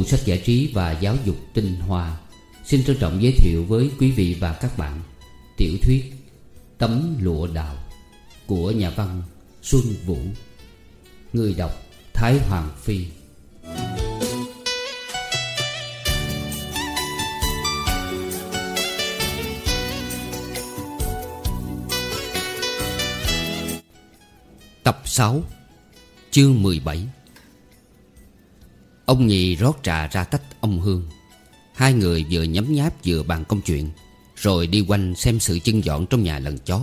Tủ sách giải trí và giáo dục tinh hoa, Xin trân trọng giới thiệu với quý vị và các bạn Tiểu thuyết Tấm lụa đào Của nhà văn Xuân Vũ, Người đọc Thái Hoàng Phi. Tập 6 Chương 17 Ông nhì rót trà ra tách ông Hương. Hai người vừa nhấm nháp vừa bàn công chuyện Rồi đi quanh xem sự chân dọn trong nhà lần chót.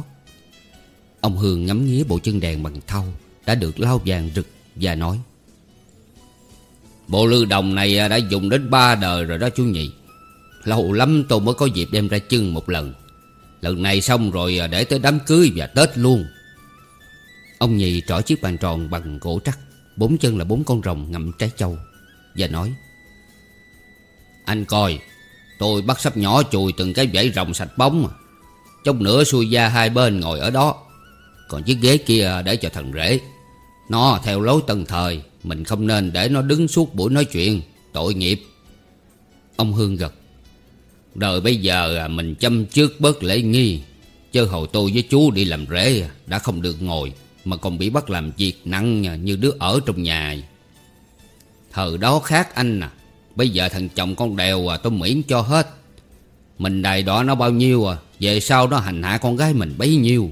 Ông Hương ngắm nghía bộ chân đèn bằng thau Đã được lau vàng rực và nói Bộ lư đồng này đã dùng đến ba đời rồi đó chú nhị Lâu lắm tôi mới có dịp đem ra chân một lần. Lần này xong rồi để tới đám cưới và Tết luôn. Ông nhì trỏ chiếc bàn tròn bằng gỗ trắc Bốn chân là bốn con rồng ngậm trái châu và nói, Anh coi, Tôi bắt sắp nhỏ chùi từng cái vảy rồng sạch bóng à. Chút nữa xuôi ra hai bên ngồi ở đó. Còn chiếc ghế kia để cho thằng rể. Nó theo lối tân thời, Mình không nên để nó đứng suốt buổi nói chuyện, Tội nghiệp. Ông Hương gật, Đời bây giờ à, mình chăm trước bớt lễ nghi. Chứ hồi tôi với chú đi làm rễ à, Đã không được ngồi, mà còn bị bắt làm việc nặng như đứa ở trong nhà. Thời đó khác anh à. Bây giờ thằng chồng con đèo à tôi miễn cho hết. Mình đài đỏ nó bao nhiêu à Về sau nó hành hạ con gái mình bấy nhiêu.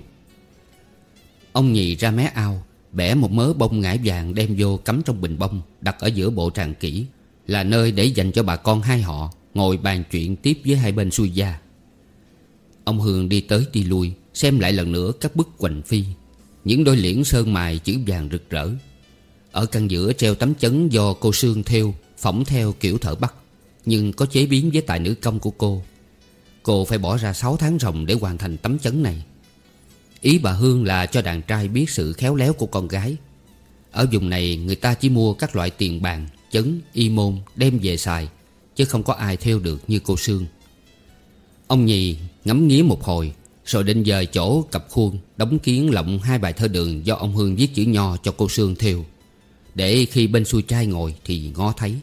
Ông nhì ra mé ao, Bẻ một mớ bông ngải vàng đem vô cắm trong bình bông, Đặt ở giữa bộ tràng kỹ Là nơi để dành cho bà con hai họ Ngồi bàn chuyện tiếp với hai bên xuôi gia Ông Hương đi tới đi lui, Xem lại lần nữa các bức quỳnh phi. Những đôi liễn sơn mài chữ vàng rực rỡ. Ở căn giữa treo tấm chấn do cô Sương theo Phỏng theo kiểu thợ bắt Nhưng có chế biến với tài nữ công của cô. Cô phải bỏ ra 6 tháng ròng để hoàn thành tấm chấn này. Ý bà Hương là cho đàn trai biết sự khéo léo của con gái. Ở vùng này người ta chỉ mua các loại tiền bàn, chấn, y môn đem về xài Chứ không có ai theo được như cô Sương. Ông nhì ngắm nghía một hồi rồi định dời chỗ cặp khuôn Đóng kiến lộng hai bài thơ đường Do ông Hương viết chữ nho cho cô Sương theo. Để khi bên xuôi trai ngồi Thì ngó thấy.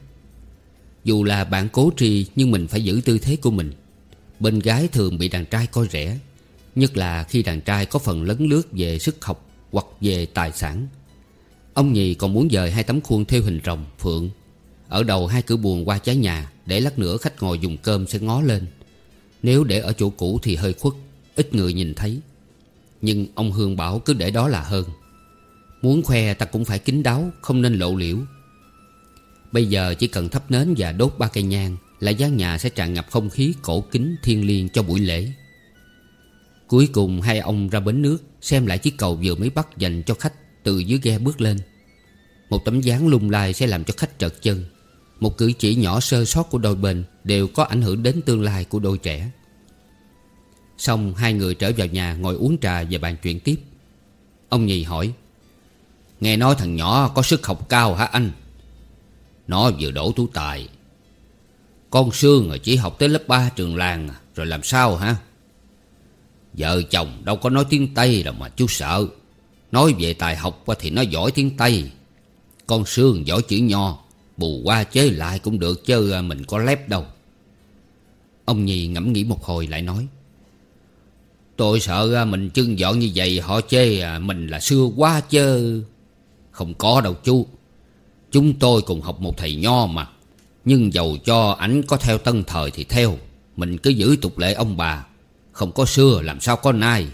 Dù là bạn cố trì Nhưng mình phải giữ tư thế của mình. Bên gái thường bị đàn trai coi rẻ Nhất là khi đàn trai có phần lấn lướt Về sức học hoặc về tài sản. Ông nhì còn muốn dời hai tấm khuôn theo hình rồng, phượng. Ở đầu hai cửa buồn qua trái nhà Để lát nữa khách ngồi dùng cơm sẽ ngó lên. Nếu để ở chỗ cũ thì hơi khuất Ít người nhìn thấy. Nhưng ông Hương bảo cứ để đó là hơn. Muốn khoe ta cũng phải kín đáo, Không nên lộ liễu. Bây giờ chỉ cần thắp nến và đốt ba cây nhang Là gian nhà sẽ tràn ngập không khí cổ kính thiên liêng cho buổi lễ. Cuối cùng, hai ông ra bến nước Xem lại chiếc cầu vừa mới bắt dành cho khách Từ dưới ghe bước lên. Một tấm dáng lung lai sẽ làm cho khách trợt chân. Một cử chỉ nhỏ sơ sót của đôi bên Đều có ảnh hưởng đến tương lai của đôi trẻ. Xong, hai người trở vào nhà ngồi uống trà và bàn chuyện tiếp. Ông nhì hỏi Nghe nói thằng nhỏ có sức học cao hả anh? Nó vừa đổ tú tài. Con Sương chỉ học tới lớp 3 trường làng à, Rồi làm sao hả? Vợ chồng đâu có nói tiếng Tây đâu mà chú sợ. Nói về tài học thì nó giỏi tiếng Tây. Con Sương giỏi chữ nho, Bù qua chế lại cũng được chứ à, mình có lép đâu. Ông nhì ngẫm nghĩ một hồi lại nói, Tôi sợ à, mình trưng dọn như vậy, Họ chê mình là xưa quá chơi. Không có đâu chú. Chúng tôi cùng học một thầy nho mà. Nhưng dầu cho ảnh có theo tân thời thì theo. Mình cứ giữ tục lệ ông bà. Không có xưa làm sao có nay.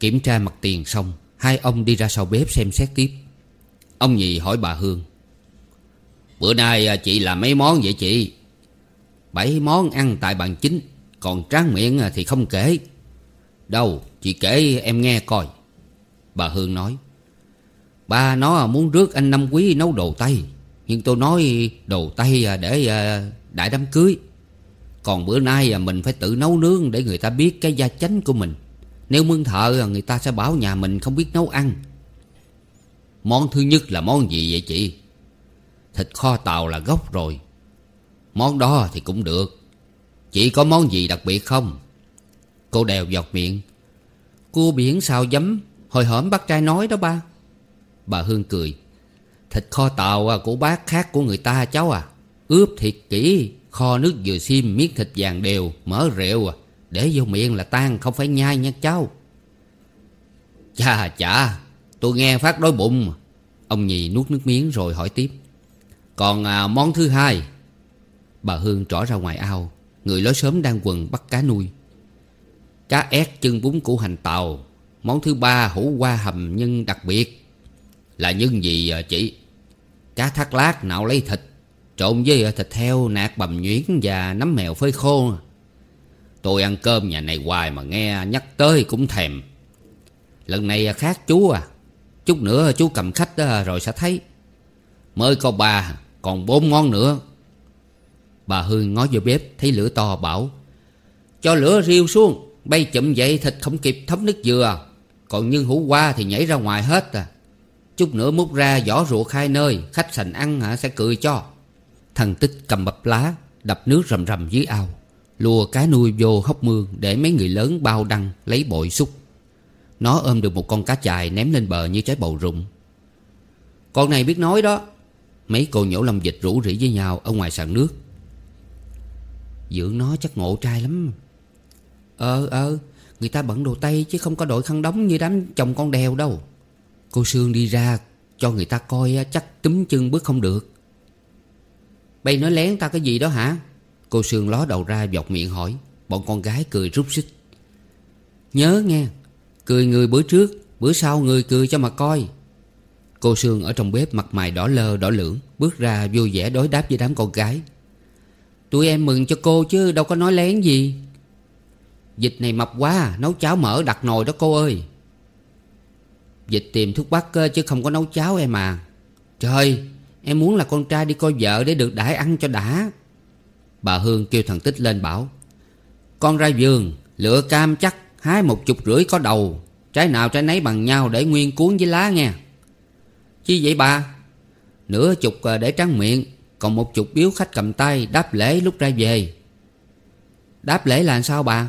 Kiểm tra mặt tiền xong, Hai ông đi ra sau bếp xem xét tiếp. Ông nhì hỏi bà Hương. Bữa nay à, chị làm mấy món vậy chị? Bảy món ăn tại bàn chính. Còn tráng miệng à, thì không kể. Đâu, chị kể em nghe coi. Bà Hương nói, Ba nó muốn rước anh Năm Quý nấu đồ Tây, Nhưng tôi nói đồ Tây à, để à, đại đám cưới. Còn bữa nay à, mình phải tự nấu nướng Để người ta biết cái gia chánh của mình. Nếu mương thợ người ta sẽ bảo nhà mình không biết nấu ăn. Món thứ nhất là món gì vậy chị? Thịt kho tàu là gốc rồi. Món đó thì cũng được. Chị có món gì đặc biệt không? Cô đèo giọt miệng, Cua biển xào giấm. Hồi hổm bác trai nói đó ba. Bà Hương cười. Thịt kho tàu à, của bác khác của người ta cháu à. Ướp thịt kỹ Kho nước dừa xiêm miếng thịt vàng đều Mỡ rượu à. Để vô miệng là tan không phải nhai nha cháu. Chà chà Tôi nghe phát đói bụng. Ông nhì nuốt nước miếng rồi hỏi tiếp. Còn à, món thứ hai? Bà Hương trỏ ra ngoài ao. Người lối sớm đang quần bắt cá nuôi. Cá ép chân bún củ hành tàu. Món thứ ba hủ qua hầm nhân đặc biệt Là nhân gì à, chị Cá thác lát nạo lấy thịt Trộn với à, thịt heo nạc bầm nhuyễn Và nấm mèo phơi khô. Tôi ăn cơm nhà này hoài mà nghe nhắc tới cũng thèm. Lần này à, khác chú à. Chút nữa chú cầm khách à, rồi sẽ thấy. Mới có ba Còn bốn ngon nữa. Bà Hương ngó vô bếp Thấy lửa to bảo Cho lửa riêu xuống Bay chậm dậy thịt không kịp thấm nước dừa. Còn nhân hủ qua thì nhảy ra ngoài hết à. Chút nữa múc ra vỏ ruột hai nơi, Khách sành ăn hả, sẽ cười cho. Thằng Tích cầm bập lá, Đập nước rầm rầm dưới ao. Lùa cá nuôi vô hốc mương Để mấy người lớn bao đăng lấy bội xúc. Nó ôm được một con cá chài Ném lên bờ như trái bầu rụng. Con này biết nói đó. Mấy cô nhổ lâm dịch rủ rỉ với nhau Ở ngoài sàn nước. Dưỡng nó chắc ngộ trai lắm. Ờ ờ. Người ta bận đồ tay chứ không có đội khăn đóng Như đám chồng con đèo đâu. Cô Sương đi ra Cho người ta coi à, chắc túm chân bước không được. Bay nói lén ta cái gì đó hả? Cô Sương ló đầu ra dọc miệng hỏi. Bọn con gái cười rút xích. Nhớ nghe, Cười người bữa trước, Bữa sau người cười cho mà coi. Cô Sương ở trong bếp mặt mày đỏ lơ đỏ lưỡng, Bước ra vui vẻ đối đáp với đám con gái. Tụi em mừng cho cô chứ, đâu có nói lén gì. Dịch này mập quá, Nấu cháo mỡ đặt nồi đó cô ơi. Dịch tìm thuốc bắc chứ không có nấu cháo em à. Trời Em muốn là con trai đi coi vợ để được đãi ăn cho đã. Bà Hương kêu thằng Tích lên bảo, Con ra vườn, Lựa cam chắc, Hái một chục rưỡi có đầu. Trái nào trái nấy bằng nhau để nguyên cuốn với lá nghe. Chi vậy bà? Nửa chục ờ, để trắng miệng, Còn một chục biếu khách cầm tay Đáp lễ lúc ra về. Đáp lễ là sao bà?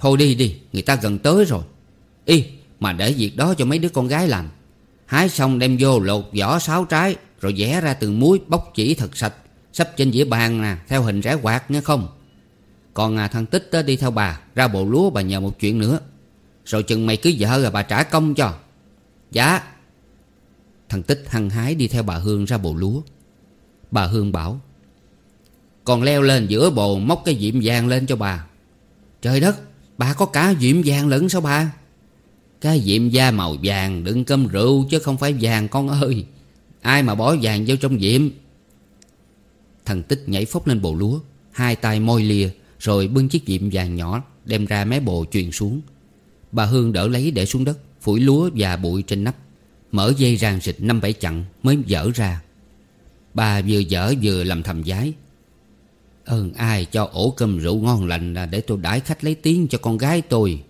Thôi đi đi Người ta gần tới rồi. Y mà để việc đó cho mấy đứa con gái làm. Hái xong đem vô lột vỏ sáu trái Rồi vẽ ra từng muối bóc chỉ thật sạch Sắp trên dĩa bàn nè Theo hình rẽ quạt nghe không? Còn à, thằng Tích đi theo bà Ra bộ lúa bà nhờ một chuyện nữa. Rồi chừng mày cứ vợ rồi bà trả công cho. Dạ. Thằng Tích hăng hái đi theo bà Hương ra bộ lúa. Bà Hương bảo Còn leo lên giữa bồ móc cái diệm vàng lên cho bà. Trời đất Bà có cả diệm vàng lẫn sao bà? Cái diệm da màu vàng đựng cơm rượu chứ không phải vàng, con ơi. Ai mà bỏ vàng vô trong diệm Thằng Tích nhảy phốc lên bồ lúa, Hai tay môi lìa Rồi bưng chiếc diệm vàng nhỏ, Đem ra mé bồ truyền xuống. Bà Hương đỡ lấy để xuống đất, Phủi lúa và bụi trên nắp. Mở dây ràng xịt năm bảy chặng Mới dở ra. Bà vừa dở vừa làm thầm giái Ơn ai cho ổ cơm rượu ngon lành là Để tôi đãi khách lấy tiếng cho con gái tôi.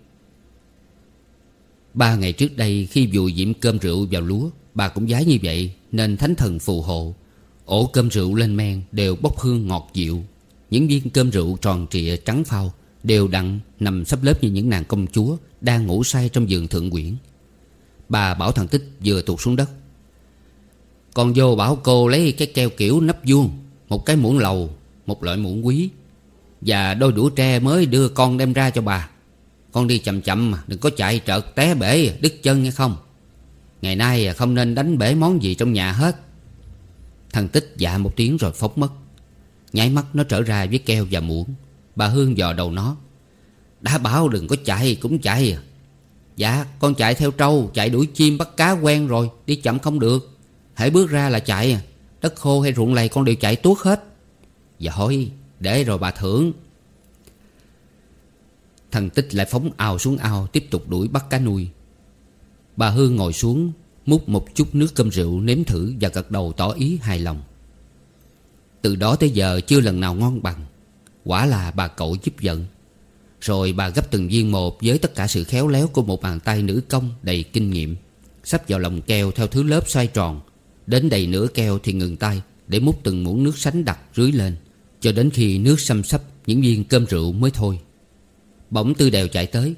Ba ngày trước đây, khi vùi diễm cơm rượu vào lúa, Bà cũng giái như vậy, Nên thánh thần phù hộ. Ổ cơm rượu lên men đều bốc hương ngọt dịu. Những viên cơm rượu tròn trịa trắng phao Đều đặn nằm sắp lớp như những nàng công chúa Đang ngủ say trong giường thượng quyển. Bà bảo thằng Tích vừa tụt xuống đất. Con vô bảo cô lấy cái keo kiểu nắp vuông, Một cái muỗng lầu một loại muỗng quý. Và đôi đũa tre mới đưa con đem ra cho bà. Con đi chậm chậm mà Đừng có chạy trợt té bể, đứt chân nghe không? Ngày nay không nên đánh bể món gì trong nhà hết. Thằng Tích dạ một tiếng rồi phóng mất. Nháy mắt nó trở ra với keo và muỗng. Bà Hương dò đầu nó. Đã bảo đừng có chạy, cũng chạy. À Dạ con chạy theo trâu, Chạy đuổi chim bắt cá quen rồi, Đi chậm không được. Hãy bước ra là chạy. Đất khô hay ruộng lầy con đều chạy tuốt hết. Giỏi. Để rồi bà thưởng. Thằng Tích lại phóng ao xuống ao, Tiếp tục đuổi bắt cá nuôi. Bà Hương ngồi xuống, Múc một chút nước cơm rượu, nếm thử Và gật đầu tỏ ý hài lòng. Từ đó tới giờ chưa lần nào ngon bằng. Quả là bà cậu giúp giận. Rồi bà gấp từng viên một Với tất cả sự khéo léo của một bàn tay nữ công Đầy kinh nghiệm. Sắp vào lòng keo theo thứ lớp xoay tròn. Đến đầy nửa keo thì ngừng tay Để múc từng muỗng nước sánh đặc rưới lên. Cho đến khi nước xăm sắp Những viên cơm rượu mới thôi. Bỗng tư đều chạy tới.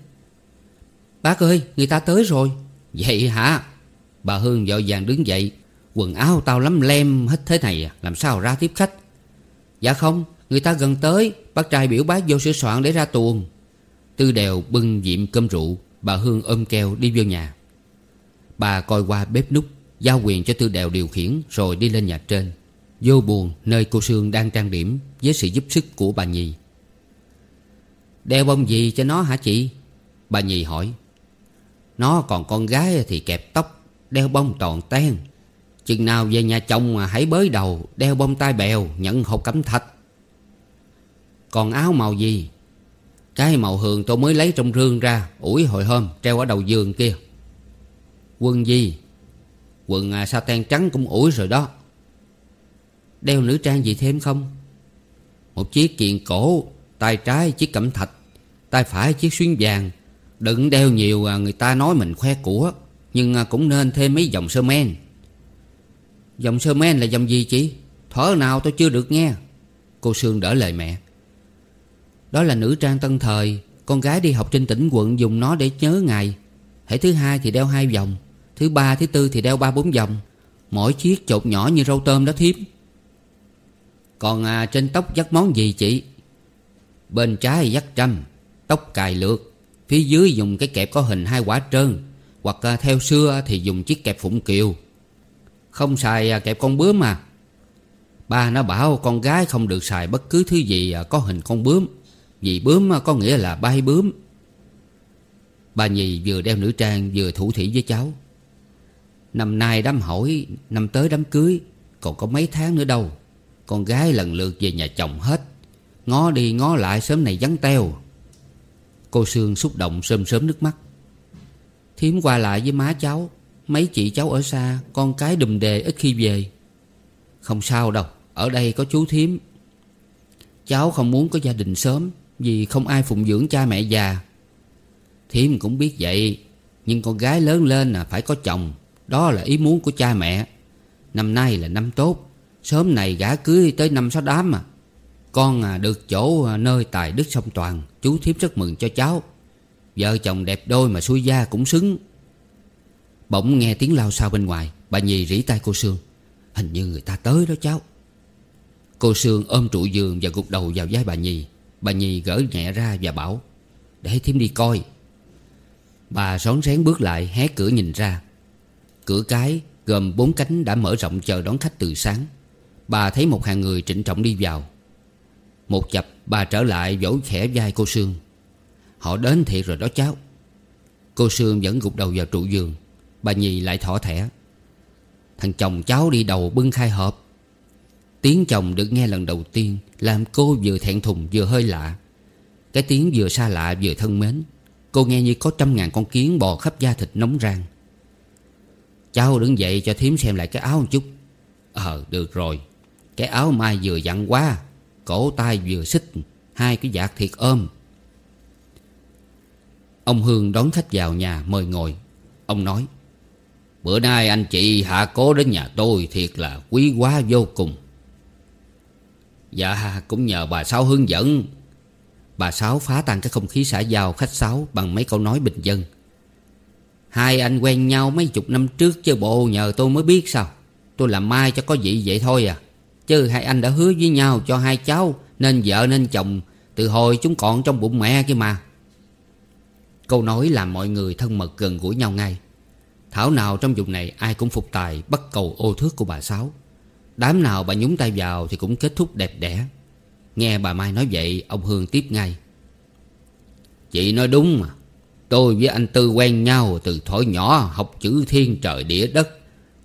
Bác ơi người ta tới rồi. Vậy hả? Bà Hương vội vàng đứng dậy. Quần áo tao lắm lem hết thế này à, Làm sao ra tiếp khách? Dạ không Người ta gần tới Bác trai biểu bác vô sửa soạn để ra tuồng. Tư đèo bưng diệm cơm rượu Bà Hương ôm keo đi vô nhà. Bà coi qua bếp nút Giao quyền cho tư đèo điều khiển Rồi đi lên nhà trên. Vô buồn, nơi cô Sương đang trang điểm Với sự giúp sức của bà Nhì. Đeo bông gì cho nó hả chị? Bà Nhì hỏi. Nó còn con gái thì kẹp tóc, Đeo bông toàn ten Chừng nào về nhà chồng mà hãy bới đầu, Đeo bông tai bèo, Nhận hộp cẩm thạch. Còn áo màu gì? Cái màu hường tôi mới lấy trong rương ra, ủi hồi hôm treo ở đầu giường kia. Quần gì? Quần à, sa ten trắng cũng ủi rồi đó. Đeo nữ trang gì thêm không? Một chiếc kiện cổ tay trái chiếc cẩm thạch tay phải chiếc xuyến vàng. Đừng đeo nhiều à, người ta nói mình khoe của Nhưng à, cũng nên thêm mấy dòng sơ men. Dòng sơ men là dòng gì chị? Thở nào tôi chưa được nghe. Cô Sương đỡ lời mẹ. Đó là nữ trang tân thời. Con gái đi học trên tỉnh quận dùng nó để nhớ ngày. Hãy thứ hai thì đeo hai vòng Thứ ba thứ tư thì đeo ba bốn vòng. Mỗi chiếc chột nhỏ như rau tôm đó thiếp còn à, trên tóc dắt món gì chị? Bên trái dắt trăm Tóc cài lược. Phía dưới dùng cái kẹp có hình hai quả trơn. Hoặc à, theo xưa thì dùng chiếc kẹp phụng kiều. Không xài à, kẹp con bướm mà Ba nó bảo con gái không được xài bất cứ thứ gì à, có hình con bướm. Vì bướm à, có nghĩa là bay bướm. Bà nhì vừa đeo nữ trang vừa thủ thỉ với cháu. Năm nay đám hỏi Năm tới đám cưới Còn có mấy tháng nữa đâu. Con gái lần lượt về nhà chồng hết. Ngó đi ngó lại sớm này vắng teo. Cô Sương xúc động sơm sớm nước mắt. Thiếm qua lại với má cháu. Mấy chị cháu ở xa, Con cái đùm đề ít khi về. Không sao đâu, Ở đây có chú Thiếm Cháu không muốn có gia đình sớm, Vì không ai phụng dưỡng cha mẹ già. Thiếm cũng biết vậy, Nhưng con gái lớn lên là phải có chồng. Đó là ý muốn của cha mẹ. Năm nay là năm tốt. Sớm này gả cưới tới năm sáu đám mà Con à, được chỗ à, nơi tài đức song toàn Chú thiếp rất mừng cho cháu. Vợ chồng đẹp đôi mà xuôi gia cũng xứng. Bỗng nghe tiếng lao sao bên ngoài Bà nhì rỉ tay cô Sương. Hình như người ta tới đó cháu. Cô Sương ôm trụ giường và gục đầu vào vai bà nhì. Bà nhì gỡ nhẹ ra và bảo Để thím đi coi. Bà rón rén bước lại hé cửa nhìn ra. Cửa cái gồm bốn cánh đã mở rộng chờ đón khách từ sáng. Bà thấy một hàng người trịnh trọng đi vào. Một chập, bà trở lại vỗ khẽ vai cô Sương. Họ đến thiệt rồi đó cháu. Cô Sương vẫn gục đầu vào trụ giường. Bà nhì lại thỏ thẻ. Thằng chồng cháu đi đầu bưng khai hộp. Tiếng chồng được nghe lần đầu tiên Làm cô vừa thẹn thùng vừa hơi lạ. Cái tiếng vừa xa lạ vừa thân mến. Cô nghe như có trăm ngàn con kiến bò khắp da thịt nóng rang. Cháu đứng dậy cho thím xem lại cái áo một chút. Ờ được rồi. Cái áo mai vừa dặn quá, Cổ tay vừa xích Hai cái giạc thiệt ôm. Ông Hương đón khách vào nhà mời ngồi. Ông nói, Bữa nay anh chị hạ cố đến nhà tôi Thiệt là quý quá vô cùng. Dạ cũng nhờ bà Sáu hướng dẫn. Bà Sáu phá tan cái không khí xã giao khách sáu Bằng mấy câu nói bình dân. Hai anh quen nhau mấy chục năm trước Chứ bộ, nhờ tôi mới biết sao. Tôi làm mai cho có vị vậy thôi à. Chứ hai anh đã hứa với nhau cho hai cháu, Nên vợ nên chồng, Từ hồi chúng còn trong bụng mẹ kia mà. Câu nói làm mọi người thân mật gần gũi nhau ngay. Thảo nào trong vùng này ai cũng phục tài, Bắt cầu ô thước của bà Sáu. Đám nào bà nhúng tay vào Thì cũng kết thúc đẹp đẽ. Nghe bà Mai nói vậy, Ông Hương tiếp ngay. Chị nói đúng mà. Tôi với anh Tư quen nhau từ thổi nhỏ Học chữ thiên trời địa đất.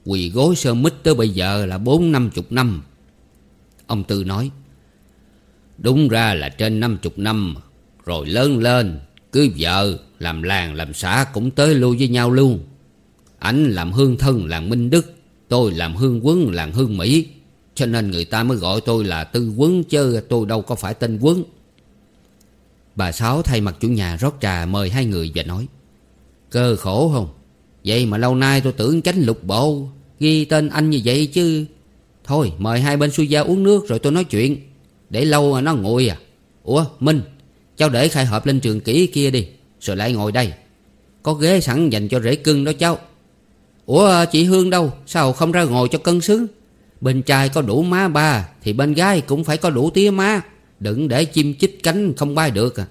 Quỳ gối sơ mít tới bây giờ là bốn năm chục năm. Ông Tư nói, Đúng ra là trên năm chục năm, Rồi lớn lên, Cưới vợ, Làm làng, làm xã cũng tới lui với nhau luôn. Anh làm hương thân, làng Minh Đức, Tôi làm hương quấn, làng hương Mỹ. Cho nên người ta mới gọi tôi là Tư Quấn, Chứ tôi đâu có phải tên Quấn. Bà Sáu thay mặt chủ nhà rót trà mời hai người và nói, Cơ khổ không? Vậy mà lâu nay tôi tưởng tránh lục bộ, Ghi tên anh như vậy chứ Thôi, mời hai bên suy gia uống nước rồi tôi nói chuyện. Để lâu mà nó nguội à. Ủa, Minh, Cháu để khai hộp lên trường kỹ kia đi, Rồi lại ngồi đây. Có ghế sẵn dành cho rễ cưng đó cháu. Ủa, chị Hương đâu? Sao không ra ngồi cho cân xứng? Bên trai có đủ má ba, Thì bên gái cũng phải có đủ tía má. Đừng để chim chích cánh không bay được à.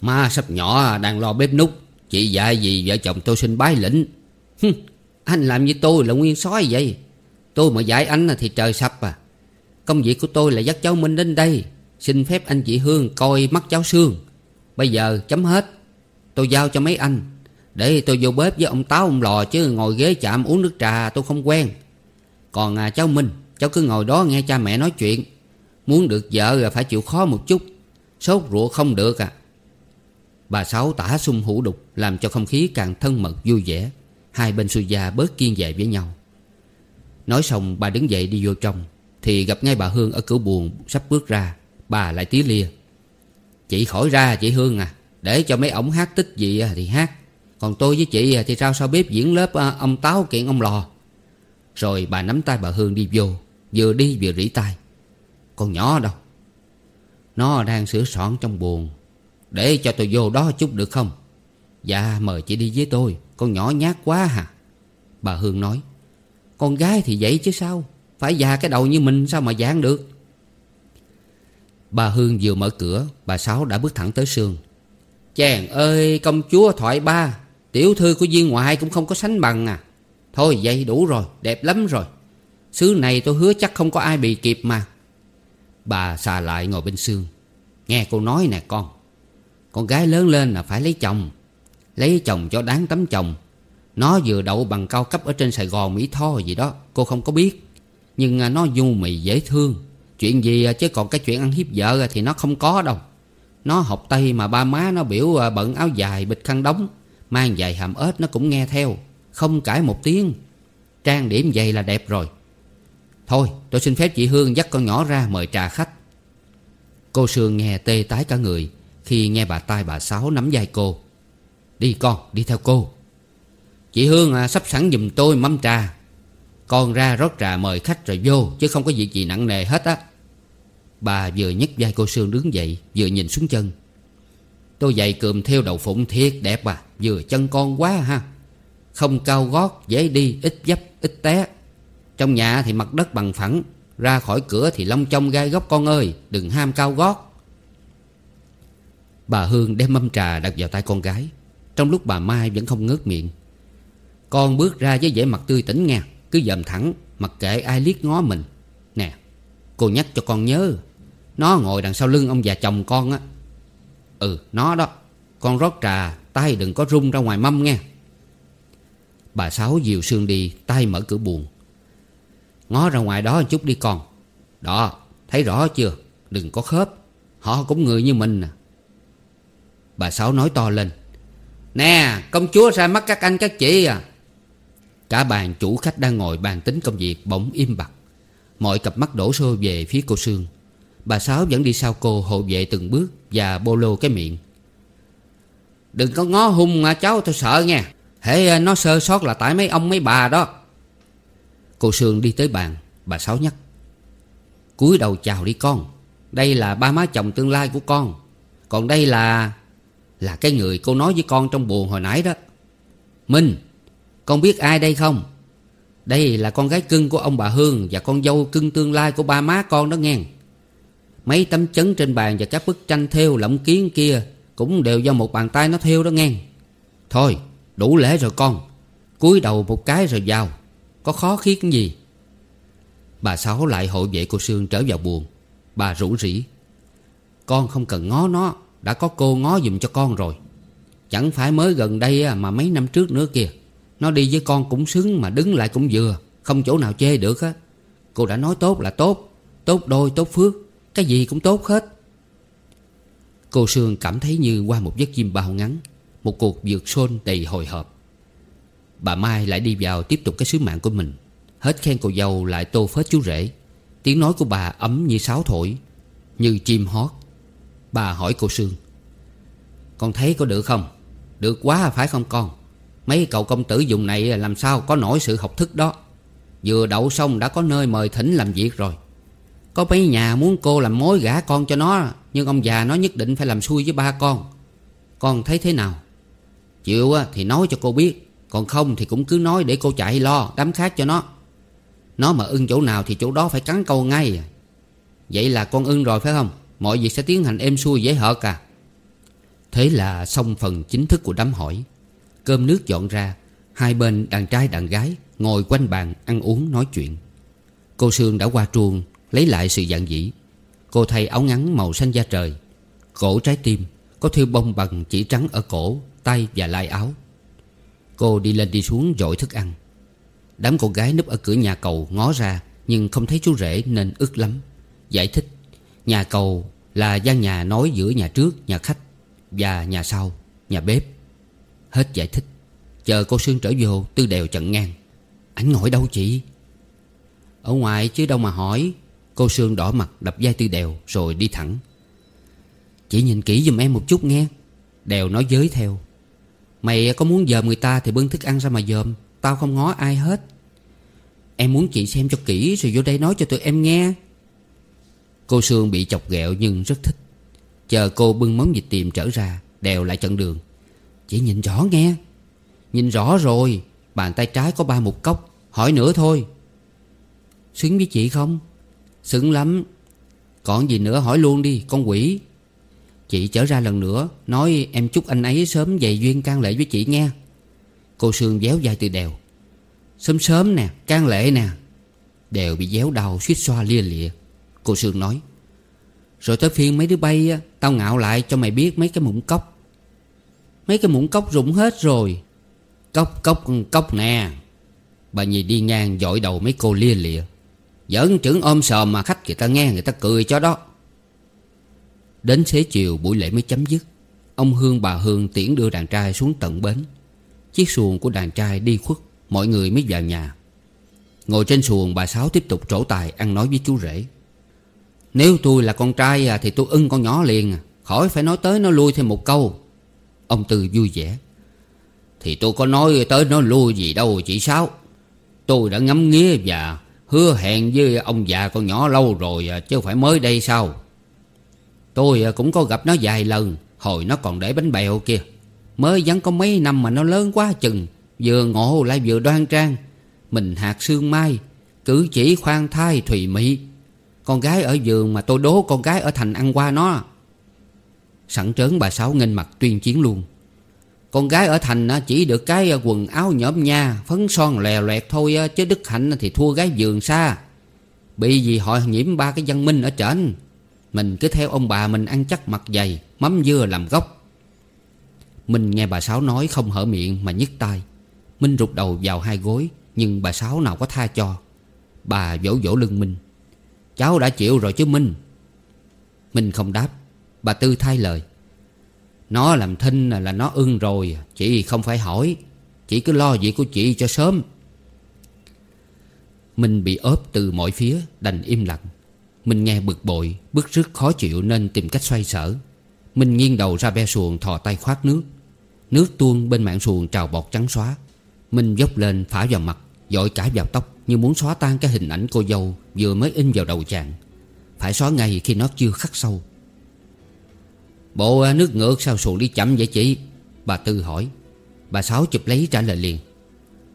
Ma sắp nhỏ, đang lo bếp nút. Chị dạy gì vợ chồng tôi xin bái lĩnh. Anh làm như tôi là nguyên sói vậy. Tôi mà giải anh thì trời sập à. Công việc của tôi là dắt cháu Minh đến đây Xin phép anh chị Hương coi mắt cháu Sương. Bây giờ chấm hết. Tôi giao cho mấy anh Để tôi vô bếp với ông Táo ông Lò Chứ ngồi ghế chạm uống nước trà tôi không quen. Còn à, cháu Minh Cháu cứ ngồi đó nghe cha mẹ nói chuyện. Muốn được vợ là phải chịu khó một chút Sốt ruột không được à. Bà Sáu tả sung hữu đục Làm cho không khí càng thân mật vui vẻ. Hai bên xuôi gia bớt kiên dè với nhau. Nói xong, bà đứng dậy đi vô trong. Thì gặp ngay bà Hương ở cửa buồn Sắp bước ra. Bà lại tía lia. Chị khỏi ra, chị Hương à. Để cho mấy ổng hát tích gì thì hát. Còn tôi với chị à thì sao sao bếp diễn lớp à, Ông Táo kiện ông Lò? Rồi bà nắm tay bà Hương đi vô, Vừa đi vừa rỉ tay Con nhỏ đâu? Nó đang sửa soạn trong buồn Để cho tôi vô đó chút được không? Dạ mời chị đi với tôi. Con nhỏ nhát quá hả Bà Hương nói. Con gái thì vậy chứ sao? Phải già cái đầu như mình, sao mà dạng được? Bà Hương vừa mở cửa, Bà Sáu đã bước thẳng tới Sương Chàng ơi, công chúa thoại ba, Tiểu thư của viên ngoại cũng không có sánh bằng à. Thôi, vậy đủ rồi, Đẹp lắm rồi. Xứ này tôi hứa chắc không có ai bị kịp mà. Bà xà lại ngồi bên Sương Nghe cô nói nè con. Con gái lớn lên là phải lấy chồng. Lấy chồng cho đáng tấm chồng. Nó vừa đậu bằng cao cấp Ở trên Sài Gòn Mỹ Tho gì đó, Cô không có biết. Nhưng à, nó nhu mì dễ thương. Chuyện gì à, chứ còn cái chuyện ăn hiếp vợ thì nó không có đâu. Nó học Tây mà ba má nó biểu à, bận áo dài, bịch khăn đóng, Mang giày hàm ếch nó cũng nghe theo, Không cãi một tiếng. Trang điểm vậy là đẹp rồi. Thôi, tôi xin phép chị Hương dắt con nhỏ ra mời trà khách. Cô Sương nghe tê tái cả người Khi nghe bà tai bà Sáu nắm vai cô. Đi con, đi theo cô. Chị Hương à, sắp sẵn giùm tôi mâm trà. Con ra rót trà mời khách rồi vô Chứ không có việc gì nặng nề hết á. Bà vừa nhấc vai cô Sương đứng dậy Vừa nhìn xuống chân. Tôi dày cườm theo đầu phụng thiệt đẹp à Vừa chân con quá ha. Không cao gót dễ đi ít dấp ít té. Trong nhà thì mặt đất bằng phẳng Ra khỏi cửa thì lông trong gai góc con ơi Đừng ham cao gót. Bà Hương đem mâm trà đặt vào tay con gái. Trong lúc bà Mai vẫn không ngớt miệng con bước ra với vẻ mặt tươi tỉnh nghe. Cứ dầm thẳng, Mặc kệ ai liếc ngó mình. Nè, Cô nhắc cho con nhớ, Nó ngồi đằng sau lưng ông già chồng con á. Ừ nó đó. Con rót trà, tay đừng có rung ra ngoài mâm nghe. Bà Sáu dìu Sương đi, tay mở cửa buồn. Ngó ra ngoài đó chút đi con. Đó, thấy rõ chưa? Đừng có khớp. Họ cũng người như mình à Bà Sáu nói to lên. Nè, công chúa ra mắt các anh các chị à. Cả bàn chủ khách đang ngồi bàn tính công việc bỗng im bặt. Mọi cặp mắt đổ xô về phía cô Sương. Bà Sáu vẫn đi sau cô hộ vệ từng bước Và bô lô cái miệng. Đừng có ngó hung à, cháu tôi sợ nha Hễ à, nó sơ sót là tại mấy ông mấy bà đó. Cô Sương đi tới bàn Bà Sáu nhắc. Cúi đầu chào đi con. Đây là ba má chồng tương lai của con. Còn đây là Là cái người cô nói với con trong buồn hồi nãy đó. Minh con biết ai đây không? Đây là con gái cưng của ông bà Hương Và con dâu cưng tương lai của ba má con đó nghe. Mấy tấm chấn trên bàn và các bức tranh theo lộng kiến kia Cũng đều do một bàn tay nó theo đó nghe. Thôi, đủ lễ rồi con. Cúi đầu một cái rồi vào. Có khó khiết gì? Bà Sáu lại hội vệ cô Sương trở vào buồn Bà rủ rỉ. Con không cần ngó nó, Đã có cô ngó dùm cho con rồi. Chẳng phải mới gần đây mà mấy năm trước nữa kìa. Nó đi với con cũng xứng mà đứng lại cũng vừa, Không chỗ nào chê được á. Cô đã nói tốt là tốt Tốt đôi, tốt phước, Cái gì cũng tốt hết. Cô Sương cảm thấy như qua một giấc chim bao ngắn, Một cuộc vượt xôn đầy hồi hộp. Bà Mai lại đi vào tiếp tục cái sứ mạng của mình. Hết khen cô dâu lại tô phết chú rể. Tiếng nói của bà ấm như sáo thổi, Như chim hót. Bà hỏi cô Sương, Con thấy có được không? Được quá phải không con? Mấy cậu công tử dùng này làm sao có nổi sự học thức đó? Vừa đậu xong đã có nơi mời thỉnh làm việc rồi. Có mấy nhà muốn cô làm mối gả con cho nó, Nhưng ông già nó nhất định phải làm xui với ba con. Con thấy thế nào? Chịu thì nói cho cô biết. Còn không thì cũng cứ nói để cô chạy lo, Đám khác cho nó. Nó mà ưng chỗ nào thì chỗ đó phải cắn câu ngay à. Vậy là con ưng rồi phải không? Mọi việc sẽ tiến hành êm xuôi dễ hợt à. Thế là xong phần chính thức của đám hỏi. Cơm nước dọn ra, Hai bên đàn trai đàn gái Ngồi quanh bàn ăn uống nói chuyện. Cô Sương đã qua truông Lấy lại sự dạng dĩ. Cô thay áo ngắn màu xanh da trời, Cổ trái tim Có thêu bông bằng chỉ trắng ở cổ, Tay và lai áo. Cô đi lên đi xuống dội thức ăn. Đám cô gái núp ở cửa nhà cầu ngó ra Nhưng không thấy chú rể nên ức lắm. Giải thích, Nhà cầu là gian nhà nối giữa nhà trước, Nhà khách và nhà sau, Nhà bếp. Hết giải thích. Chờ cô Sương trở vô, Tư đều chặn ngang. Anh ngồi đâu chị? Ở ngoài chứ đâu mà hỏi. Cô Sương đỏ mặt đập vai Tư đều Rồi đi thẳng. Chị nhìn kỹ giùm em một chút nghe. Đều nói giới theo. Mày có muốn dòm người ta thì bưng thức ăn ra mà dòm. Tao không ngó ai hết. Em muốn chị xem cho kỹ Rồi vô đây nói cho tụi em nghe. Cô Sương bị chọc ghẹo nhưng rất thích. Chờ cô bưng món vịt tìm trở ra Đèo lại chặn đường. Chị nhìn rõ nghe. Nhìn rõ rồi, Bàn tay trái có ba một cốc. Hỏi nữa thôi. Xứng với chị không? Xứng lắm. Còn gì nữa hỏi luôn đi, con quỷ. Chị trở ra lần nữa, Nói em chúc anh ấy sớm dày duyên can lệ với chị nghe. Cô Sương déo dài từ đèo Sớm sớm nè, can lệ nè. Đèo bị déo đau, suýt xoa lia lịa. Cô Sương nói, Rồi tới phiên mấy đứa bay Tao ngạo lại cho mày biết mấy cái mụn cốc. Mấy cái muỗng cốc rụng hết rồi. Cốc cốc cốc nè. Bà nhì đi ngang dội đầu mấy cô lia lịa. Giỡn trưởng ôm sòm mà khách người ta nghe người ta cười cho đó. Đến xế chiều buổi lễ mới chấm dứt, Ông Hương, bà Hương tiễn đưa đàn trai xuống tận bến. Chiếc xuồng của đàn trai đi khuất, Mọi người mới vào nhà. Ngồi trên xuồng, bà Sáu tiếp tục trổ tài, ăn nói với chú rể. Nếu tôi là con trai à, thì tôi ưng con nhỏ liền. À. Khỏi phải nói tới nó lui thêm một câu. Ông Tư vui vẻ. Thì tôi có nói tới nó lui gì đâu chị Sáu. Tôi đã ngắm nghía và hứa hẹn với ông già con nhỏ lâu rồi à, Chứ phải mới đây sao? Tôi à, cũng có gặp nó vài lần Hồi nó còn để bánh bèo kia Mới vẫn có mấy năm mà nó lớn quá chừng Vừa ngộ lại vừa đoan trang. Mình hạt xương mai Cử chỉ khoan thai thùy mị. Con gái ở giường mà tôi đố con gái ở thành ăn qua nó. Sẵn trớn bà Sáu nghênh mặt tuyên chiến luôn. Con gái ở thành à, chỉ được cái à, quần áo nhõm nha, Phấn son lè loẹt thôi à, Chứ Đức Hạnh thì thua gái giường xa. Bị gì họ nhiễm ba cái văn minh ở trển. Mình cứ theo ông bà mình ăn chắc mặt dày, Mắm dưa làm gốc. Minh nghe bà Sáu nói không hở miệng mà nhức tai. Minh rụt đầu vào hai gối, Nhưng bà Sáu nào có tha cho. Bà vỗ vỗ lưng Minh. Cháu đã chịu rồi chứ Minh? Minh không đáp. Bà Tư thay lời. Nó làm thinh là nó ưng rồi, Chị không phải hỏi. Chị cứ lo việc của chị cho sớm. Minh bị ốp từ mọi phía, Đành im lặng. Minh nghe bực bội, Bức rứt khó chịu nên tìm cách xoay sở. Minh nghiêng đầu ra be xuồng thò tay khoát nước. Nước tuôn bên mạng xuồng trào bọt trắng xóa. Minh dốc lên phả vào mặt, Dội cả vào tóc Như muốn xóa tan cái hình ảnh cô dâu Vừa mới in vào đầu chàng. Phải xóa ngay khi nó chưa khắc sâu. Bộ à, nước ngược sao xuồng đi chậm vậy chị? Bà Tư hỏi. Bà Sáu chụp lấy trả lời liền.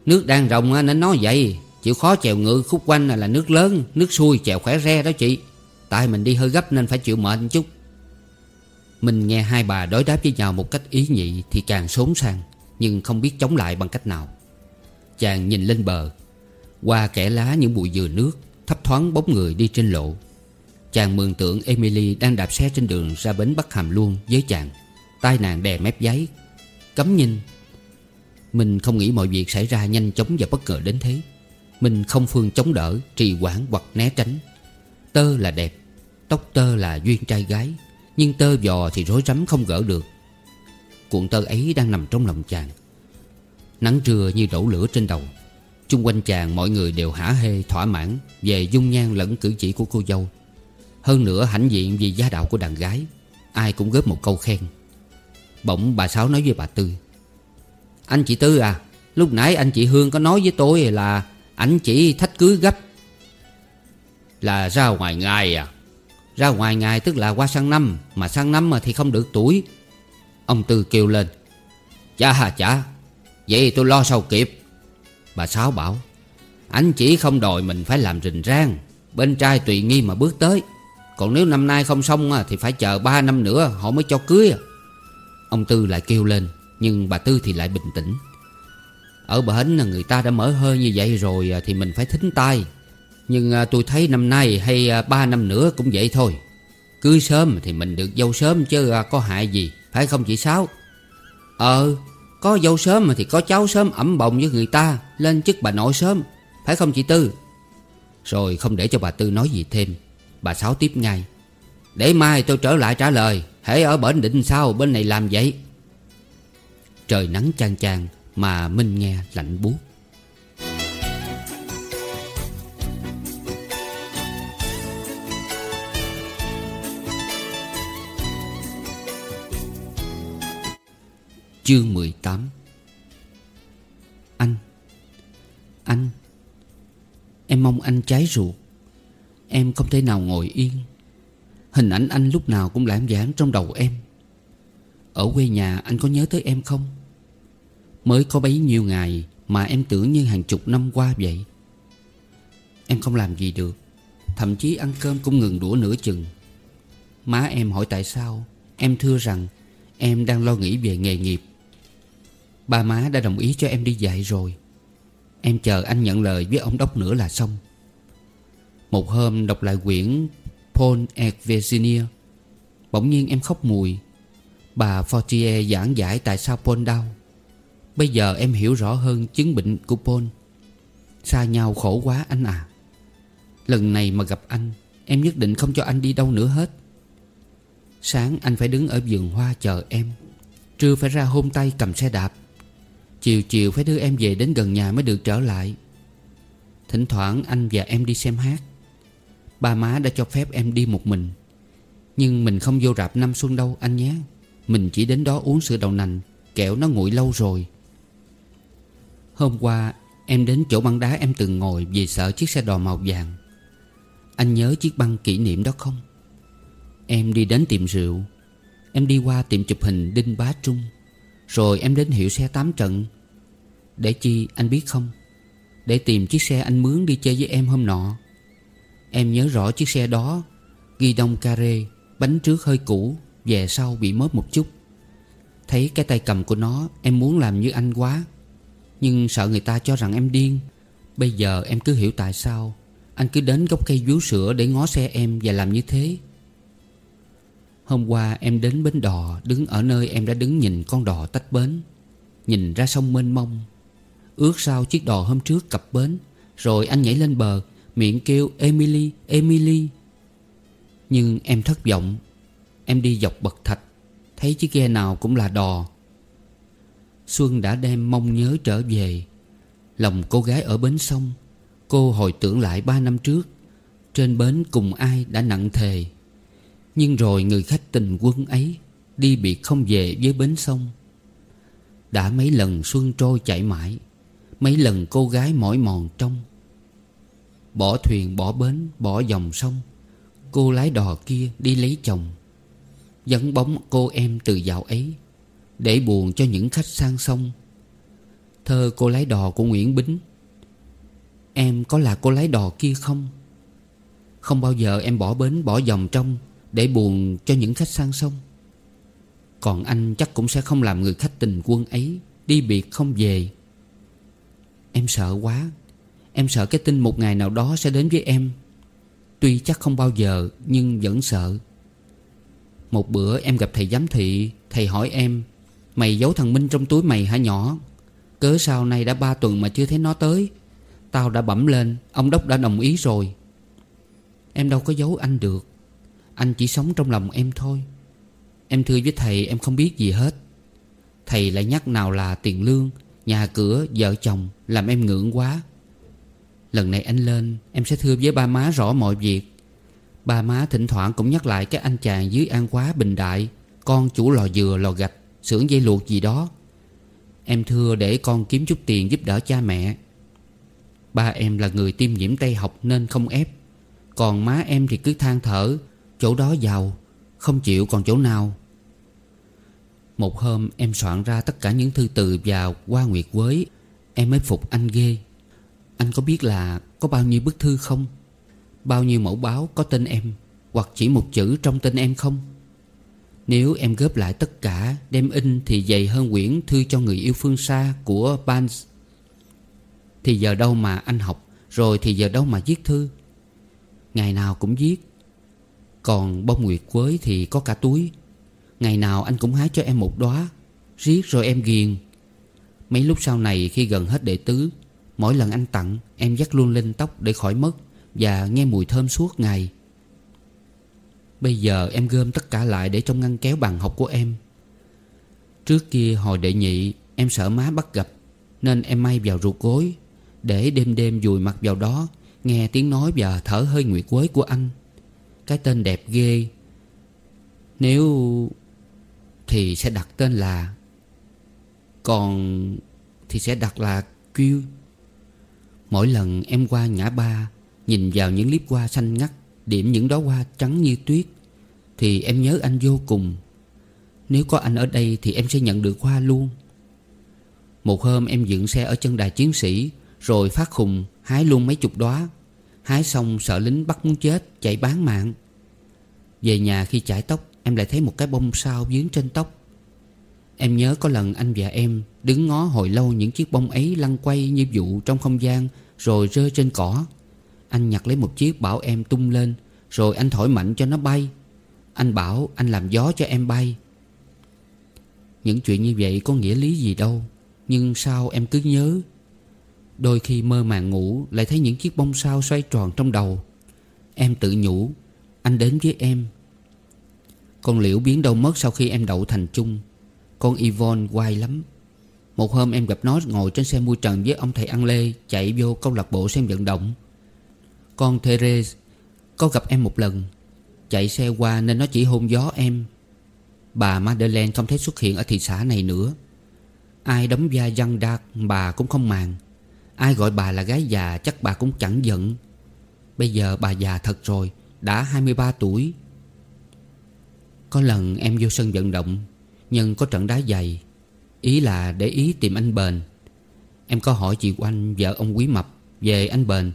Nước đang rồng à, nên nói vậy. Chịu khó chèo ngựa khúc quanh à, là nước lớn, Nước xuôi, chèo khỏe re đó chị. Tại mình đi hơi gấp nên phải chịu mệt chút. Mình nghe hai bà đối đáp với nhau một cách ý nhị Thì càng sốn sang, Nhưng không biết chống lại bằng cách nào. Chàng nhìn lên bờ. Qua kẻ lá những bụi dừa nước, Thấp thoáng bóng người đi trên lộ. Chàng mường tượng Emily đang đạp xe trên đường ra bến Bắc Hàm luôn với chàng. Tai nàng đè mép giấy. Cấm nhìn. Mình không nghĩ mọi việc xảy ra nhanh chóng và bất ngờ đến thế. Mình không phương chống đỡ, Trì hoãn hoặc né tránh. Tơ là đẹp, Tóc tơ là duyên trai gái, Nhưng tơ giò thì rối rắm không gỡ được. Cuộn tơ ấy đang nằm trong lòng chàng. Nắng trưa như đổ lửa trên đầu. Chung quanh chàng mọi người đều hả hê, thỏa mãn Về dung nhan lẫn cử chỉ của cô dâu. Hơn nữa hãnh diện vì gia đạo của đàn gái, Ai cũng góp một câu khen. Bỗng bà Sáu nói với bà Tư, Anh chị Tư à Lúc nãy anh chị Hương có nói với tôi là Anh chị thách cưới gấp. Là ra ngoài ngày à? Ra ngoài ngày tức là qua sang năm, Mà sang năm thì không được tuổi. Ông Tư kêu lên Chà chà Vậy tôi lo sao kịp. Bà Sáu bảo, Anh chỉ không đòi mình phải làm rình rang, Bên trai tùy nghi mà bước tới. Còn nếu năm nay không xong Thì phải chờ 3 năm nữa họ mới cho cưới à. Ông Tư lại kêu lên, Nhưng bà Tư thì lại bình tĩnh. Ở bển người ta đã mở hơi như vậy rồi à, Thì mình phải thính tay Nhưng à, tôi thấy năm nay hay 3 năm nữa cũng vậy thôi. Cưới sớm thì mình được dâu sớm chứ có hại gì, Phải không chị Sáu? Ờ Có dâu sớm mà thì có cháu sớm ẩm bồng với người ta, Lên chức bà nội sớm, Phải không chị Tư? Rồi không để cho bà Tư nói gì thêm. Bà Sáu tiếp ngay. Để mai tôi trở lại trả lời Hãy ở bển định sao bên này làm vậy? Trời nắng chang chang Mà Minh nghe lạnh buốt. Chương 18 Anh Anh, Em mong anh trái ruột. Em không thể nào ngồi yên. Hình ảnh anh lúc nào cũng lãng giảng trong đầu em. Ở quê nhà anh có nhớ tới em không? Mới có bấy nhiêu ngày Mà em tưởng như hàng chục năm qua vậy. Em không làm gì được, Thậm chí ăn cơm cũng ngừng đũa nửa chừng. Má em hỏi tại sao, Em thưa rằng Em đang lo nghĩ về nghề nghiệp. Ba má đã đồng ý cho em đi dạy rồi. Em chờ anh nhận lời với ông đốc nữa là xong. Một hôm đọc lại quyển Paul et Virginia, Bỗng nhiên em khóc mùi. Bà Fortier giảng giải tại sao Paul đau. Bây giờ em hiểu rõ hơn chứng bệnh của Paul. Xa nhau khổ quá anh à. Lần này mà gặp anh, Em nhất định không cho anh đi đâu nữa hết. Sáng anh phải đứng ở vườn hoa chờ em. Trưa phải ra hôn tay cầm xe đạp. Chiều chiều phải đưa em về đến gần nhà mới được trở lại. Thỉnh thoảng anh và em đi xem hát. Ba má đã cho phép em đi một mình. Nhưng mình không vô rạp năm xuân đâu, anh nhé. Mình chỉ đến đó uống sữa đậu nành Kẹo nó nguội lâu rồi. Hôm qua, em đến chỗ băng đá em từng ngồi Vì sợ chiếc xe đò màu vàng. Anh nhớ chiếc băng kỷ niệm đó không? Em đi đến tiệm rượu. Em đi qua tiệm chụp hình Đinh Bá Trung. Rồi em đến hiệu xe tám trận. Để chi, anh biết không? Để tìm chiếc xe anh mướn đi chơi với em hôm nọ. Em nhớ rõ chiếc xe đó, Ghi đông carê Bánh trước hơi cũ, Về sau bị mớp một chút. Thấy cái tay cầm của nó, Em muốn làm như anh quá. Nhưng sợ người ta cho rằng em điên. Bây giờ em cứ hiểu tại sao. Anh cứ đến gốc cây vú sữa Để ngó xe em và làm như thế. Hôm qua em đến bến đò, Đứng ở nơi em đã đứng nhìn con đò tách bến. Nhìn ra sông mênh mông. Ước sao chiếc đò hôm trước cập bến, Rồi anh nhảy lên bờ Miệng kêu Emily, Emily. Nhưng em thất vọng. Em đi dọc bậc thạch Thấy chiếc ghe nào cũng là đò. Xuân đã đem mong nhớ trở về. Lòng cô gái ở bến sông Cô hồi tưởng lại ba năm trước. Trên bến cùng ai đã nặng thề. Nhưng rồi người khách tình quân ấy Đi biệt không về với bến sông. Đã mấy lần xuân trôi chạy mãi Mấy lần cô gái mỏi mòn trong. Bỏ thuyền bỏ bến, bỏ dòng sông. Cô lái đò kia đi lấy chồng. Dẫn bóng cô em từ dạo ấy, Để buồn cho những khách sang sông. Thơ cô lái đò của Nguyễn Bính, Em có là cô lái đò kia không? Không bao giờ em bỏ bến, bỏ dòng trong Để buồn cho những khách sang sông. Còn anh chắc cũng sẽ không làm người khách tình quân ấy, Đi biệt không về. Em sợ quá. Em sợ cái tin một ngày nào đó sẽ đến với em. Tuy chắc không bao giờ Nhưng vẫn sợ. Một bữa em gặp thầy giám thị Thầy hỏi em Mày giấu thằng Minh trong túi mày hả nhỏ? Cớ sao nay đã ba tuần mà chưa thấy nó tới? Tao đã bẩm lên Ông Đốc đã đồng ý rồi. Em đâu có giấu anh được. Anh chỉ sống trong lòng em thôi. Em thưa với thầy em không biết gì hết. Thầy lại nhắc nào là tiền lương Nhà cửa, vợ chồng Làm em ngưỡng quá. Lần này anh lên, Em sẽ thưa với ba má rõ mọi việc. Ba má thỉnh thoảng cũng nhắc lại Cái anh chàng dưới An Quá Bình Đại, Con chủ lò dừa, lò gạch, xưởng dây luộc gì đó. Em thưa để con kiếm chút tiền giúp đỡ cha mẹ. Ba em là người tiêm nhiễm Tây học nên không ép. Còn má em thì cứ than thở, Chỗ đó giàu, Không chịu còn chỗ nào. Một hôm em soạn ra tất cả những thư từ vào qua nguyệt quế, Em mới phục anh ghê. Anh có biết là có bao nhiêu bức thư không? Bao nhiêu mẫu báo có tên em, Hoặc chỉ một chữ trong tên em không? Nếu em góp lại tất cả, Đem in thì dày hơn quyển Thư cho người yêu phương xa của Barnes. Thì giờ đâu mà anh học, Rồi thì giờ đâu mà viết thư? Ngày nào cũng viết. Còn bông nguyệt quế thì có cả túi. Ngày nào anh cũng hái cho em một đóa. Riết rồi em ghiền. Mấy lúc sau này khi gần hết đệ tứ Mỗi lần anh tặng, Em dắt luôn lên tóc để khỏi mất Và nghe mùi thơm suốt ngày. Bây giờ em gom tất cả lại Để trong ngăn kéo bằng học của em. Trước kia hồi đệ nhị, Em sợ má bắt gặp, Nên em may vào ruột gối Để đêm đêm dùi mặt vào đó, Nghe tiếng nói và thở hơi nguyệt quế của anh. Cái tên đẹp ghê. Nếu Thì sẽ đặt tên là, Còn Thì sẽ đặt là Q. Mỗi lần em qua ngã ba, Nhìn vào những liếp hoa xanh ngắt, Điểm những đóa hoa trắng như tuyết, Thì em nhớ anh vô cùng. Nếu có anh ở đây Thì em sẽ nhận được hoa luôn. Một hôm em dựng xe ở chân đài chiến sĩ, Rồi phát khùng, Hái luôn mấy chục đóa. Hái xong sợ lính bắt muốn chết, Chạy bán mạng. Về nhà khi chải tóc, Em lại thấy một cái bông sao dướng trên tóc. Em nhớ có lần anh và em Đứng ngó hồi lâu những chiếc bông ấy lăn quay như vụ trong không gian, Rồi rơi trên cỏ. Anh nhặt lấy một chiếc bảo em tung lên, Rồi anh thổi mạnh cho nó bay. Anh bảo anh làm gió cho em bay. Những chuyện như vậy có nghĩa lý gì đâu, Nhưng sao em cứ nhớ? Đôi khi mơ màng ngủ Lại thấy những chiếc bông sao xoay tròn trong đầu. Em tự nhủ, Anh đến với em. Con liễu biến đâu mất sau khi em đậu thành chung. Con Yvonne quay lắm. Một hôm em gặp nó ngồi trên xe mui trần Với ông thầy ăn lê, Chạy vô câu lạc bộ xem vận động. Con Therese, Có gặp em một lần. Chạy xe qua nên nó chỉ hôn gió em. Bà Madeleine không thấy xuất hiện ở thị xã này nữa. Ai đóng vai văn đạt bà cũng không màng. Ai gọi bà là gái già chắc bà cũng chẳng giận. Bây giờ bà già thật rồi, Đã 23 tuổi. Có lần em vô sân vận động. Nhưng có trận đá dày. Ý là để ý tìm anh Bền. Em có hỏi chị Oanh vợ ông Quý Mập, Về anh Bền.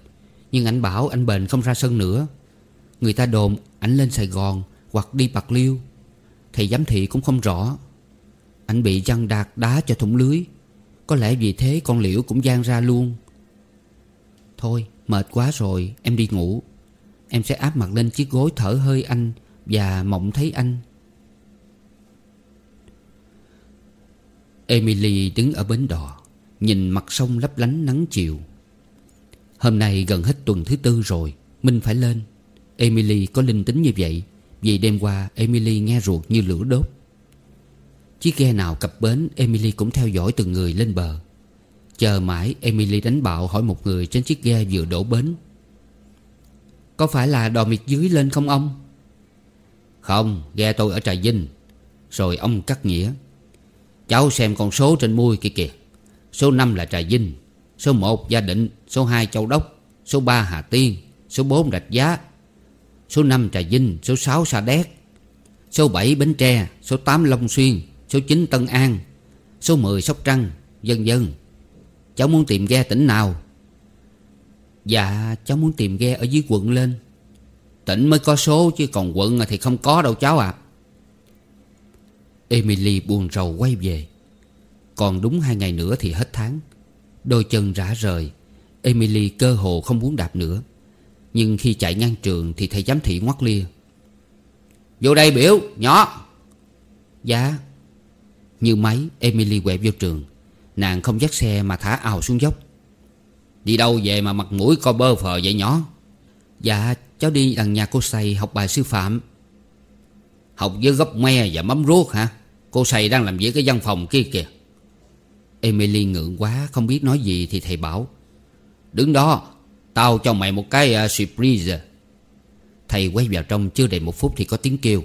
Nhưng anh bảo anh Bền không ra sân nữa. Người ta đồn ảnh lên Sài Gòn Hoặc đi Bạc Liêu. Thầy giám thị cũng không rõ. Ảnh bị văn đạt đá cho thủng lưới. Có lẽ vì thế con liễu cũng gian ra luôn. Thôi, mệt quá rồi, Em đi ngủ. Em sẽ áp mặt lên chiếc gối thở hơi anh Và mộng thấy anh. Emily đứng ở bến đò Nhìn mặt sông lấp lánh nắng chiều. Hôm nay gần hết tuần thứ tư rồi Minh phải lên. Emily có linh tính như vậy Vì đêm qua Emily nghe ruột như lửa đốt. Chiếc ghe nào cập bến Emily cũng theo dõi từng người lên bờ. Chờ mãi Emily đánh bạo hỏi một người trên chiếc ghe vừa đổ bến. Có phải là đò miệt dưới lên không ông? Không, ghe tôi ở Trà Vinh. Rồi ông cắt nghĩa. Cháu xem con số trên mui kia kìa. Số 5 là Trà Vinh, Số 1 Gia Định, Số 2 Châu Đốc, Số 3 Hà Tiên, Số 4 Rạch Giá, Số 5 Trà Vinh, Số 6 Sa Đéc, Số 7 Bến Tre, Số 8 Long Xuyên, Số 9 Tân An, Số 10 Sóc Trăng Dân dân Cháu muốn tìm ghe tỉnh nào? Dạ cháu muốn tìm ghe ở dưới quận lên. Tỉnh mới có số chứ còn quận thì không có đâu cháu ạ à. Emily buồn rầu quay về. Còn đúng hai ngày nữa thì hết tháng. Đôi chân rã rời. Emily cơ hồ không muốn đạp nữa. Nhưng khi chạy ngang trường Thì thầy giám thị ngoắt lia. Vô đây biểu, nhỏ. Dạ. Như máy, Emily quẹo vô trường. Nàng không dắt xe mà thả ào xuống dốc. Đi đâu về mà mặt mũi co bơ phờ vậy nhỏ? Dạ cháu đi đằng nhà cô Say học bài sư phạm. Học với gốc me và mắm ruốc hả? Cô Sầy đang làm việc cái văn phòng kia kìa. Emily ngượng quá Không biết nói gì thì thầy bảo Đứng đó Tao cho mày một cái uh, surprise. Thầy quay vào trong chưa đầy một phút thì có tiếng kêu.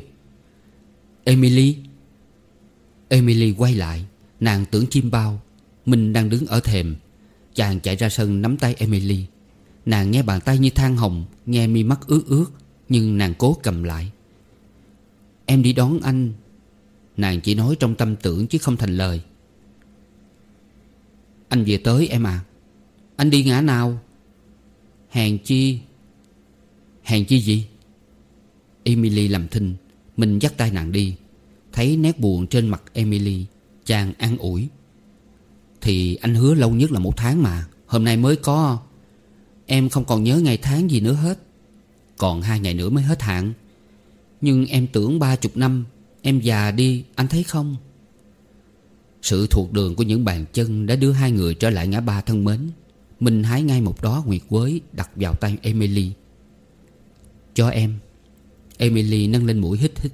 Emily. Emily quay lại Nàng tưởng chim bao mình đang đứng ở thềm. Chàng chạy ra sân nắm tay Emily. Nàng nghe bàn tay như than hồng Nghe mi mắt ướt ướt Nhưng nàng cố cầm lại. Em đi đón anh Nàng chỉ nói trong tâm tưởng chứ không thành lời. Anh về tới em à Anh đi ngã nào? Hèn chi? Hèn chi gì? Emily làm thinh. Mình dắt tay nàng đi. Thấy nét buồn trên mặt Emily, Chàng an ủi. Thì anh hứa lâu nhất là một tháng mà. Hôm nay mới có. Em không còn nhớ ngày tháng gì nữa hết. Còn hai ngày nữa mới hết hạn. Nhưng em tưởng ba chục năm Em già đi, anh thấy không? Sự thuộc đường của những bàn chân Đã đưa hai người trở lại ngã ba thân mến. Mình hái ngay một đó nguyệt quế Đặt vào tay Emily. Cho em. Emily nâng lên mũi hít hít.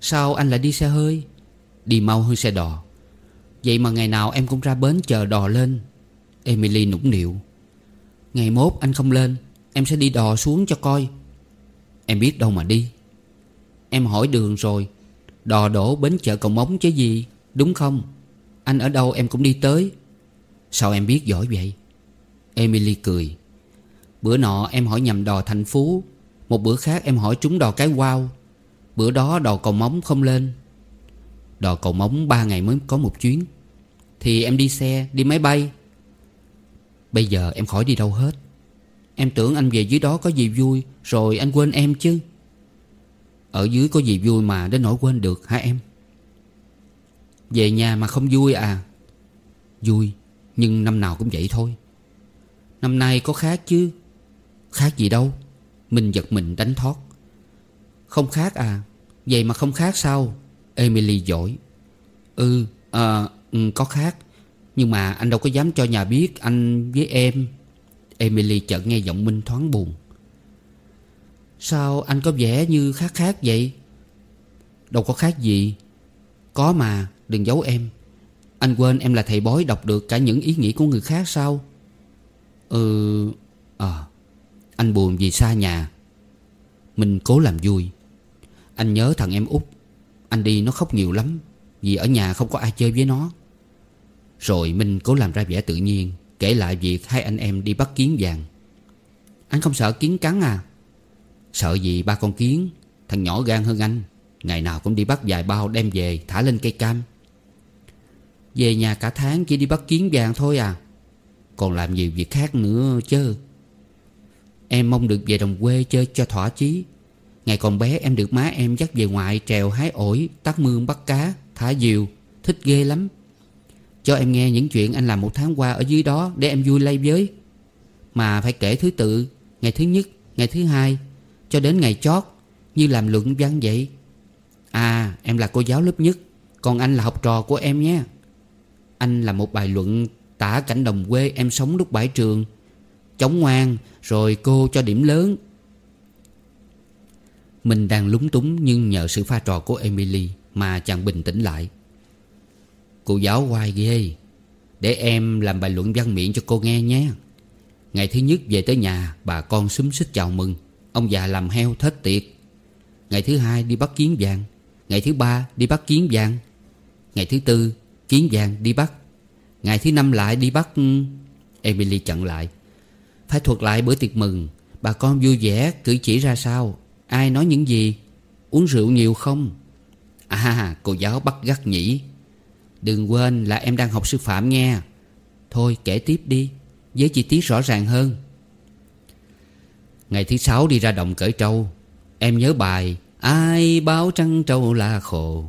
Sao anh lại đi xe hơi? Đi mau hơn xe đò. Vậy mà ngày nào em cũng ra bến chờ đò lên. Emily nũng nịu. Ngày mốt anh không lên, Em sẽ đi đò xuống cho coi. Em biết đâu mà đi. Em hỏi đường rồi. Đò đổ bến chợ cầu móng chứ gì Đúng không? Anh ở đâu em cũng đi tới. Sao em biết giỏi vậy? Emily cười. Bữa nọ em hỏi nhầm đò thành phú Một bữa khác em hỏi trúng đò cái wow. Bữa đó đò cầu móng không lên. Đò cầu móng ba ngày mới có một chuyến. Thì em đi xe, đi máy bay. Bây giờ em khỏi đi đâu hết. Em tưởng anh về dưới đó có gì vui Rồi anh quên em chứ. Ở dưới có gì vui mà đến nỗi quên được hả em? Về nhà mà không vui à. Vui Nhưng năm nào cũng vậy thôi. Năm nay có khác chứ. Khác gì đâu. Mình giật mình đánh thoát. Không khác à. Vậy mà không khác sao? Emily giỏi. Ừ à, ừ, có khác. Nhưng mà anh đâu có dám cho nhà biết Anh với em. Emily chợt nghe giọng Minh thoáng buồn. Sao anh có vẻ như khác khác vậy? Đâu có khác gì. Có mà, đừng giấu em. Anh quên em là thầy bói đọc được cả những ý nghĩ của người khác sao? Ừ Ờ Anh buồn vì xa nhà. Mình cố làm vui. Anh nhớ thằng em út. Anh đi nó khóc nhiều lắm, Vì ở nhà không có ai chơi với nó. Rồi Minh cố làm ra vẻ tự nhiên, Kể lại việc hai anh em đi bắt kiến vàng. Anh không sợ kiến cắn à? Sợ gì ba con kiến Thằng nhỏ gan hơn anh. Ngày nào cũng đi bắt vài bao đem về Thả lên cây cam. Về nhà cả tháng chỉ đi bắt kiến vàng thôi à. Còn làm nhiều việc khác nữa chứ. Em mong được về đồng quê chơi cho thỏa chí. Ngày còn bé em được má em dắt về ngoại Trèo hái ổi, tắt mương bắt cá Thả diều, thích ghê lắm. Cho em nghe những chuyện anh làm một tháng qua Ở dưới đó để em vui lây với. Mà phải kể thứ tự Ngày thứ nhất, ngày thứ hai cho đến ngày chót, Như làm luận văn vậy. À em là cô giáo lớp nhất, Còn anh là học trò của em nhé. Anh là một bài luận tả cảnh đồng quê em sống lúc bãi trường. Chống ngoan, Rồi cô cho điểm lớn. Mình đang lúng túng Nhưng nhờ sự pha trò của Emily Mà chàng bình tĩnh lại. Cô giáo hoài ghê, Để em làm bài luận văn miệng cho cô nghe nhé. Ngày thứ nhất về tới nhà, Bà con xúm xích chào mừng. Ông già làm heo thất tiệt. Ngày thứ hai đi bắt kiến vàng. Ngày thứ ba đi bắt kiến vàng. Ngày thứ tư, kiến vàng đi bắt. Ngày thứ năm lại đi bắt Emily chặn lại. Phải thuật lại bữa tiệc mừng. Bà con vui vẻ cử chỉ ra sao? Ai nói những gì? Uống rượu nhiều không? À cô giáo bắt gắt nhỉ. Đừng quên là em đang học sư phạm nghe. Thôi kể tiếp đi. Với chi tiết rõ ràng hơn. Ngày thứ sáu đi ra đồng cởi trâu. Em nhớ bài Ai báo trăng trâu là khổ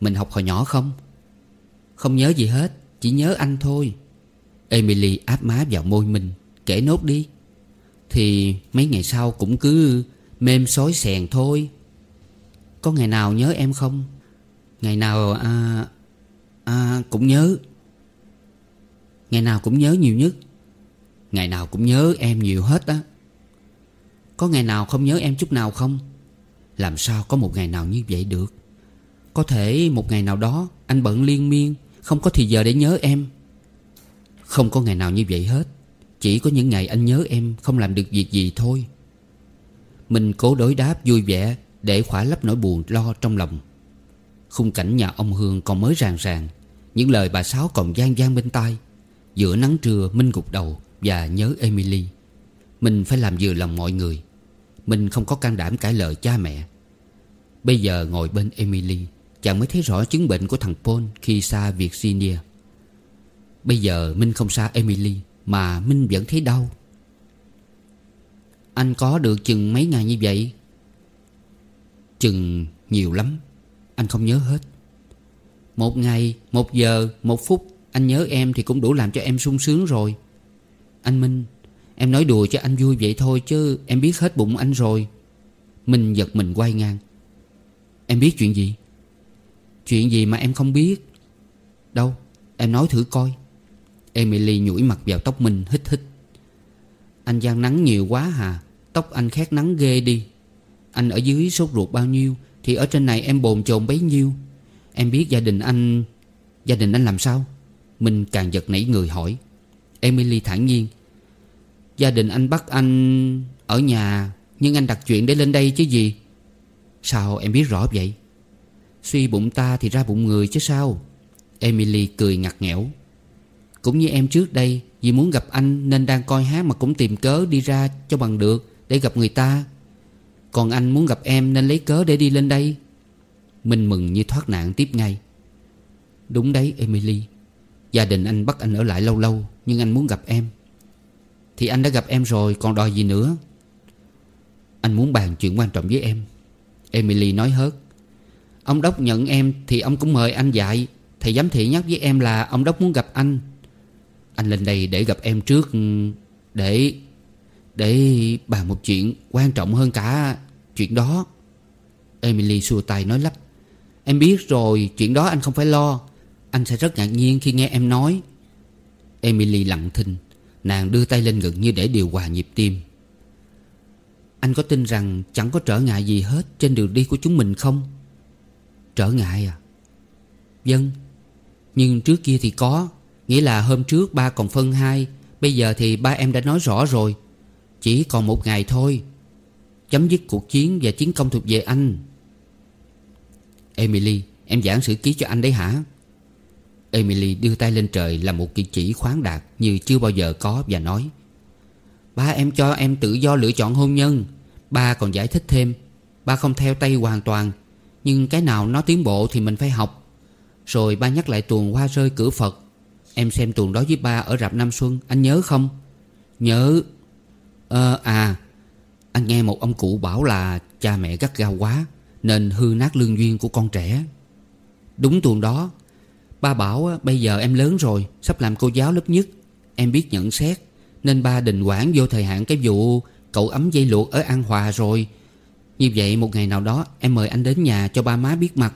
Mình học hồi nhỏ không? Không nhớ gì hết Chỉ nhớ anh thôi. Emily áp má vào môi mình Kể nốt đi. Thì mấy ngày sau cũng cứ Mềm xói xèn thôi. Có ngày nào nhớ em không? Ngày nào à, à, cũng nhớ. Ngày nào cũng nhớ nhiều nhất. Ngày nào cũng nhớ em nhiều hết á. Có ngày nào không nhớ em chút nào không? Làm sao có một ngày nào như vậy được? Có thể một ngày nào đó, Anh bận liên miên, Không có thì giờ để nhớ em. Không có ngày nào như vậy hết. Chỉ có những ngày anh nhớ em, Không làm được việc gì thôi. Mình cố đối đáp vui vẻ, Để khỏa lấp nỗi buồn lo trong lòng. Khung cảnh nhà ông Hương còn mới ràng ràng, Những lời bà Sáu còn gian gian bên tai. Giữa nắng trưa, Minh gục đầu Và nhớ Emily. Mình phải làm vừa lòng mọi người. Mình không có can đảm cãi lời cha mẹ. Bây giờ ngồi bên Emily Chàng mới thấy rõ chứng bệnh của thằng Paul Khi xa Virginia. Bây giờ Minh không xa Emily Mà Minh vẫn thấy đau. Anh có được chừng mấy ngày như vậy? Chừng nhiều lắm Anh không nhớ hết. Một ngày, một giờ, một phút Anh nhớ em thì cũng đủ làm cho em sung sướng rồi. Anh Minh Em nói đùa cho anh vui vậy thôi chứ Em biết hết bụng anh rồi. Minh giật mình quay ngang. Em biết chuyện gì? Chuyện gì mà em không biết? Đâu, em nói thử coi. Emily nhủi mặt vào tóc Minh hít hít. Anh gian nắng nhiều quá hà, Tóc anh khét nắng ghê đi. Anh ở dưới sốt ruột bao nhiêu Thì ở trên này em bồn chồn bấy nhiêu. Em biết gia đình anh, Gia đình anh làm sao? Minh càng giật nảy người hỏi. Emily thản nhiên Gia đình anh bắt anh ở nhà, Nhưng anh đặt chuyện để lên đây chứ gì? Sao em biết rõ vậy? Suy bụng ta thì ra bụng người chứ sao? Emily cười ngặt nghẽo. Cũng như em trước đây, Vì muốn gặp anh nên đang coi hát Mà cũng tìm cớ đi ra cho bằng được Để gặp người ta. Còn anh muốn gặp em nên lấy cớ để đi lên đây. Minh mừng như thoát nạn tiếp ngay. Đúng đấy, Emily. Gia đình anh bắt anh ở lại lâu lâu, Nhưng anh muốn gặp em. Thì anh đã gặp em rồi, còn đòi gì nữa? Anh muốn bàn chuyện quan trọng với em. Emily nói hớt. Ông Đốc nhận em thì ông cũng mời anh dạy. Thầy giám thị nhắc với em là ông Đốc muốn gặp anh. Anh lên đây để gặp em trước ừ, Để Để bàn một chuyện quan trọng hơn cả chuyện đó. Emily xua tay nói lắp. Em biết rồi, chuyện đó anh không phải lo. Anh sẽ rất ngạc nhiên khi nghe em nói. Emily lặng thinh. Nàng đưa tay lên ngực như để điều hòa nhịp tim. Anh có tin rằng chẳng có trở ngại gì hết Trên đường đi của chúng mình không? Trở ngại à? Vâng Nhưng trước kia thì có. Nghĩa là hôm trước ba còn phân hai, Bây giờ thì ba em đã nói rõ rồi. Chỉ còn một ngày thôi. Chấm dứt cuộc chiến và chiến công thuộc về anh. Emily, Em giảng sử ký cho anh đấy hả? Emily đưa tay lên trời Làm một cử chỉ khoáng đạt Như chưa bao giờ có và nói, Ba em cho em tự do lựa chọn hôn nhân. Ba còn giải thích thêm, Ba không theo tay hoàn toàn, Nhưng cái nào nó tiến bộ thì mình phải học. Rồi ba nhắc lại tuồng hoa rơi cửa Phật. Em xem tuồng đó với ba ở rạp Nam Xuân, Anh nhớ không? Nhớ. Ờ à Anh nghe một ông cụ bảo là Cha mẹ gắt gao quá, Nên hư nát lương duyên của con trẻ. Đúng tuồng đó. Ba bảo bây giờ em lớn rồi, Sắp làm cô giáo lớp nhất. Em biết nhận xét, Nên ba đình quản vô thời hạn cái vụ Cậu ấm dây luộc ở An Hòa rồi. Như vậy một ngày nào đó, Em mời anh đến nhà cho ba má biết mặt.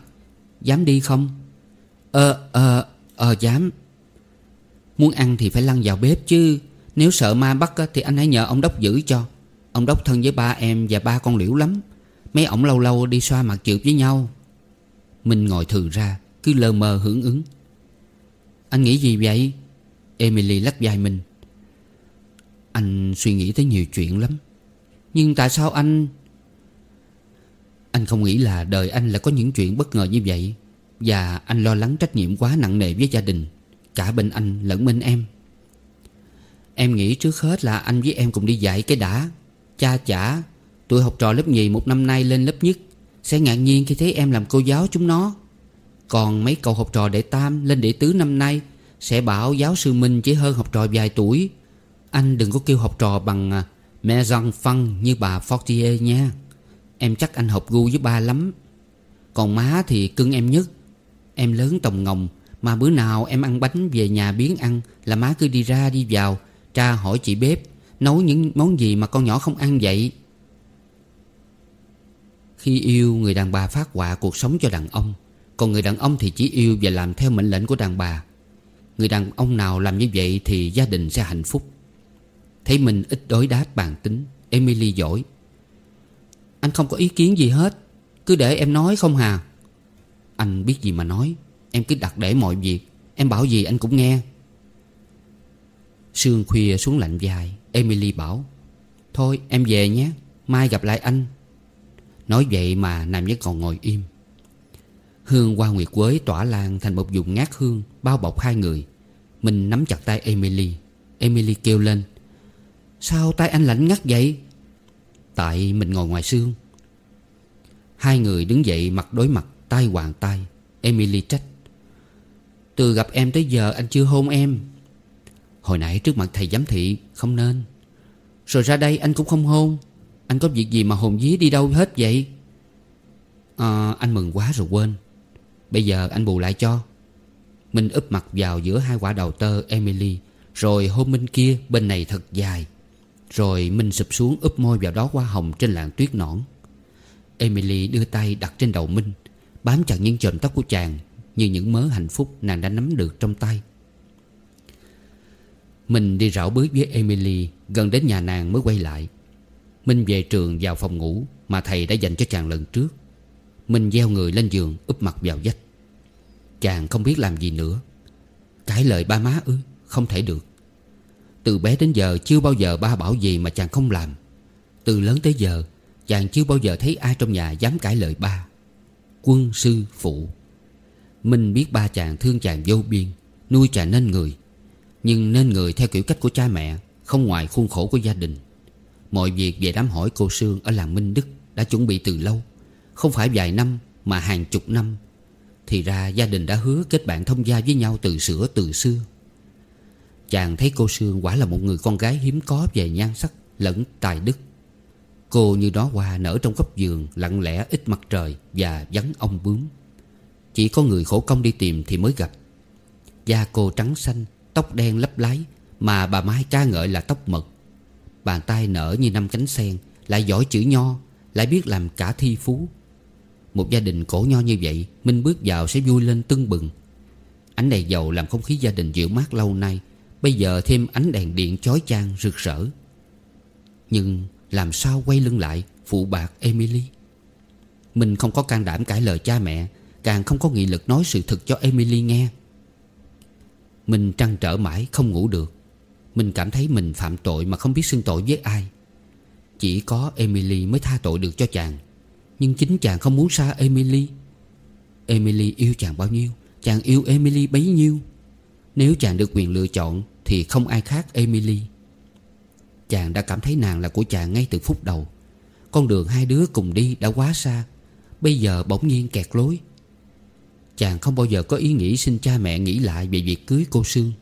Dám đi không? Ờ ờ ờ dám. Muốn ăn thì phải lăn vào bếp chứ. Nếu sợ ma bắt thì anh hãy nhờ ông Đốc giữ cho. Ông Đốc thân với ba em và ba con liễu lắm. Mấy ổng lâu lâu đi xoa mặt trượt với nhau. Mình ngồi thừ ra. Cứ lờ mờ hưởng ứng. Anh nghĩ gì vậy? Emily lắc dài mình. Anh suy nghĩ tới nhiều chuyện lắm. Nhưng tại sao anh? Anh không nghĩ là đời anh lại có những chuyện bất ngờ như vậy. Và anh lo lắng trách nhiệm quá nặng nề với gia đình. Cả bên anh lẫn bên em. Em nghĩ trước hết là anh với em cùng đi dạy cái đã. Cha chả Tụi học trò lớp nhì một năm nay lên lớp nhất. Sẽ ngạc nhiên khi thấy em làm cô giáo chúng nó. Còn mấy cậu học trò đệ tam lên đệ tứ năm nay Sẽ bảo giáo sư Minh chỉ hơn học trò vài tuổi. Anh đừng có kêu học trò bằng à, Mẹ răng phân như bà Fortier nha Em chắc anh học gu với ba lắm. Còn má thì cưng em nhất. Em lớn tòng ngồng, Mà bữa nào em ăn bánh về nhà biến ăn Là má cứ đi ra đi vào, Tra hỏi chị bếp, Nấu những món gì mà con nhỏ không ăn vậy. Khi yêu người đàn bà phát họa cuộc sống cho đàn ông còn người đàn ông thì chỉ yêu và làm theo mệnh lệnh của đàn bà. Người đàn ông nào làm như vậy thì gia đình sẽ hạnh phúc. Thấy mình ít đối đáp bàn tính, Emily giỏi. Anh không có ý kiến gì hết, Cứ để em nói không hà. Anh biết gì mà nói, Em cứ đặt để mọi việc, Em bảo gì anh cũng nghe. Sương khuya xuống lạnh dài, Emily bảo, Thôi em về nhé, Mai gặp lại anh. Nói vậy mà Nam vẫn còn ngồi im. Hương hoa nguyệt quế tỏa lan thành một vùng ngát hương Bao bọc hai người. Mình nắm chặt tay Emily. Emily kêu lên Sao tay anh lạnh ngắt vậy? Tại mình ngồi ngoài sương. Hai người đứng dậy mặt đối mặt tay hoàng tay. Emily trách Từ gặp em tới giờ anh chưa hôn em. Hồi nãy trước mặt thầy giám thị Không nên. Rồi ra đây anh cũng không hôn. Anh có việc gì mà hồn dí đi đâu hết vậy? À, Anh mừng quá rồi quên. Bây giờ anh bù lại cho. Minh úp mặt vào giữa hai quả đầu tơ, Emily. Rồi hôn Minh kia, bên này thật dài. Rồi Minh sụp xuống úp môi vào đó hoa hồng trên làn tuyết nõn. Emily đưa tay đặt trên đầu Minh, Bám chặt những chòm tóc của chàng Như những mớ hạnh phúc nàng đã nắm được trong tay. Minh đi rảo bước với Emily, Gần đến nhà nàng mới quay lại. Minh về trường vào phòng ngủ Mà thầy đã dành cho chàng lần trước. Minh gieo người lên giường, úp mặt vào vách. Chàng không biết làm gì nữa. Cãi lời ba má ư, Không thể được. Từ bé đến giờ chưa bao giờ ba bảo gì mà chàng không làm. Từ lớn tới giờ, Chàng chưa bao giờ thấy ai trong nhà dám cãi lời ba. Quân, sư, phụ. Minh biết ba chàng thương chàng vô biên, Nuôi chàng nên người. Nhưng nên người theo kiểu cách của cha mẹ, Không ngoài khuôn khổ của gia đình. Mọi việc về đám hỏi cô Sương ở làng Minh Đức Đã chuẩn bị từ lâu. Không phải vài năm, mà hàng chục năm. Thì ra gia đình đã hứa kết bạn thông gia với nhau từ sữa, từ xưa Chàng thấy cô Sương quả là một người con gái hiếm có về nhan sắc, lẫn tài đức. Cô như đó hoa nở trong góc giường, Lặng lẽ ít mặt trời Và vắng ông bướm. Chỉ có người khổ công đi tìm thì mới gặp. Da cô trắng xanh, Tóc đen lấp lái Mà bà Mai ca ngợi là tóc mật. Bàn tay nở như năm cánh sen, Lại giỏi chữ nho, Lại biết làm cả thi phú. Một gia đình cổ nho như vậy, Minh bước vào sẽ vui lên tưng bừng. Ánh đèn dầu làm không khí gia đình dịu mát lâu nay, Bây giờ thêm ánh đèn điện chói chang rực rỡ. Nhưng làm sao quay lưng lại, Phụ bạc Emily? Mình không có can đảm cãi lời cha mẹ, Càng không có nghị lực nói sự thật cho Emily nghe. Mình trăn trở mãi không ngủ được. Mình cảm thấy mình phạm tội mà không biết xưng tội với ai. Chỉ có Emily mới tha tội được cho chàng. Nhưng chính chàng không muốn xa Emily. Emily yêu chàng bao nhiêu? Chàng yêu Emily bấy nhiêu? Nếu chàng được quyền lựa chọn Thì không ai khác Emily. Chàng đã cảm thấy nàng là của chàng ngay từ phút đầu. Con đường hai đứa cùng đi đã quá xa. Bây giờ bỗng nhiên kẹt lối. Chàng không bao giờ có ý nghĩ xin cha mẹ nghĩ lại về việc cưới cô Sương.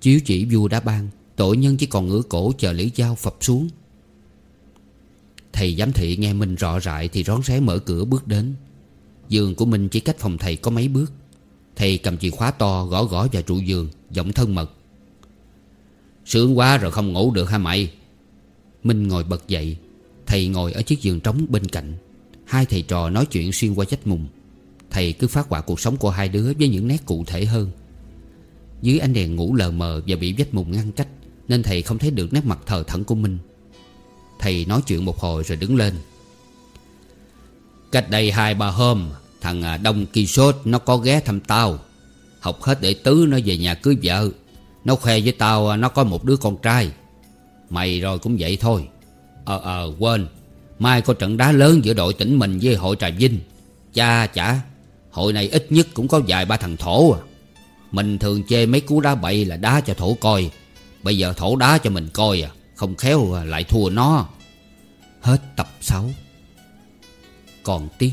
Chiếu chỉ vua đã ban Tội nhân chỉ còn ngửa cổ chờ lưỡi dao phập xuống. Thầy giám thị nghe Minh rõ rại Thì rón rén mở cửa bước đến. Giường của mình chỉ cách phòng thầy có mấy bước. Thầy cầm chìa khóa to gõ gõ vào trụ giường, Giọng thân mật. Sướng quá rồi không ngủ được hả mày? Minh ngồi bật dậy. Thầy ngồi ở chiếc giường trống bên cạnh. Hai thầy trò nói chuyện xuyên qua vách mùng. Thầy cứ phát họa cuộc sống của hai đứa Với những nét cụ thể hơn. Dưới ánh đèn ngủ lờ mờ Và bị vách mùng ngăn cách, Nên thầy không thấy được nét mặt thờ thẫn của Minh. Thầy nói chuyện một hồi rồi đứng lên. Cách đây hai ba hôm, Thằng à, Đông Kỳ Sốt nó có ghé thăm tao. Học hết đệ tứ nó về nhà cưới vợ. Nó khoe với tao à, nó có một đứa con trai. Mày rồi cũng vậy thôi. Ờ ờ quên. Mai có trận đá lớn giữa đội tỉnh mình với hội Trà Vinh. Cha chả, Hội này ít nhất cũng có vài ba thằng thổ à. Mình thường chê mấy cú đá bậy là đá cho thổ coi. Bây giờ thổ đá cho mình coi à. Không khéo lại thua nó. Hết tập 6 Còn tiếp.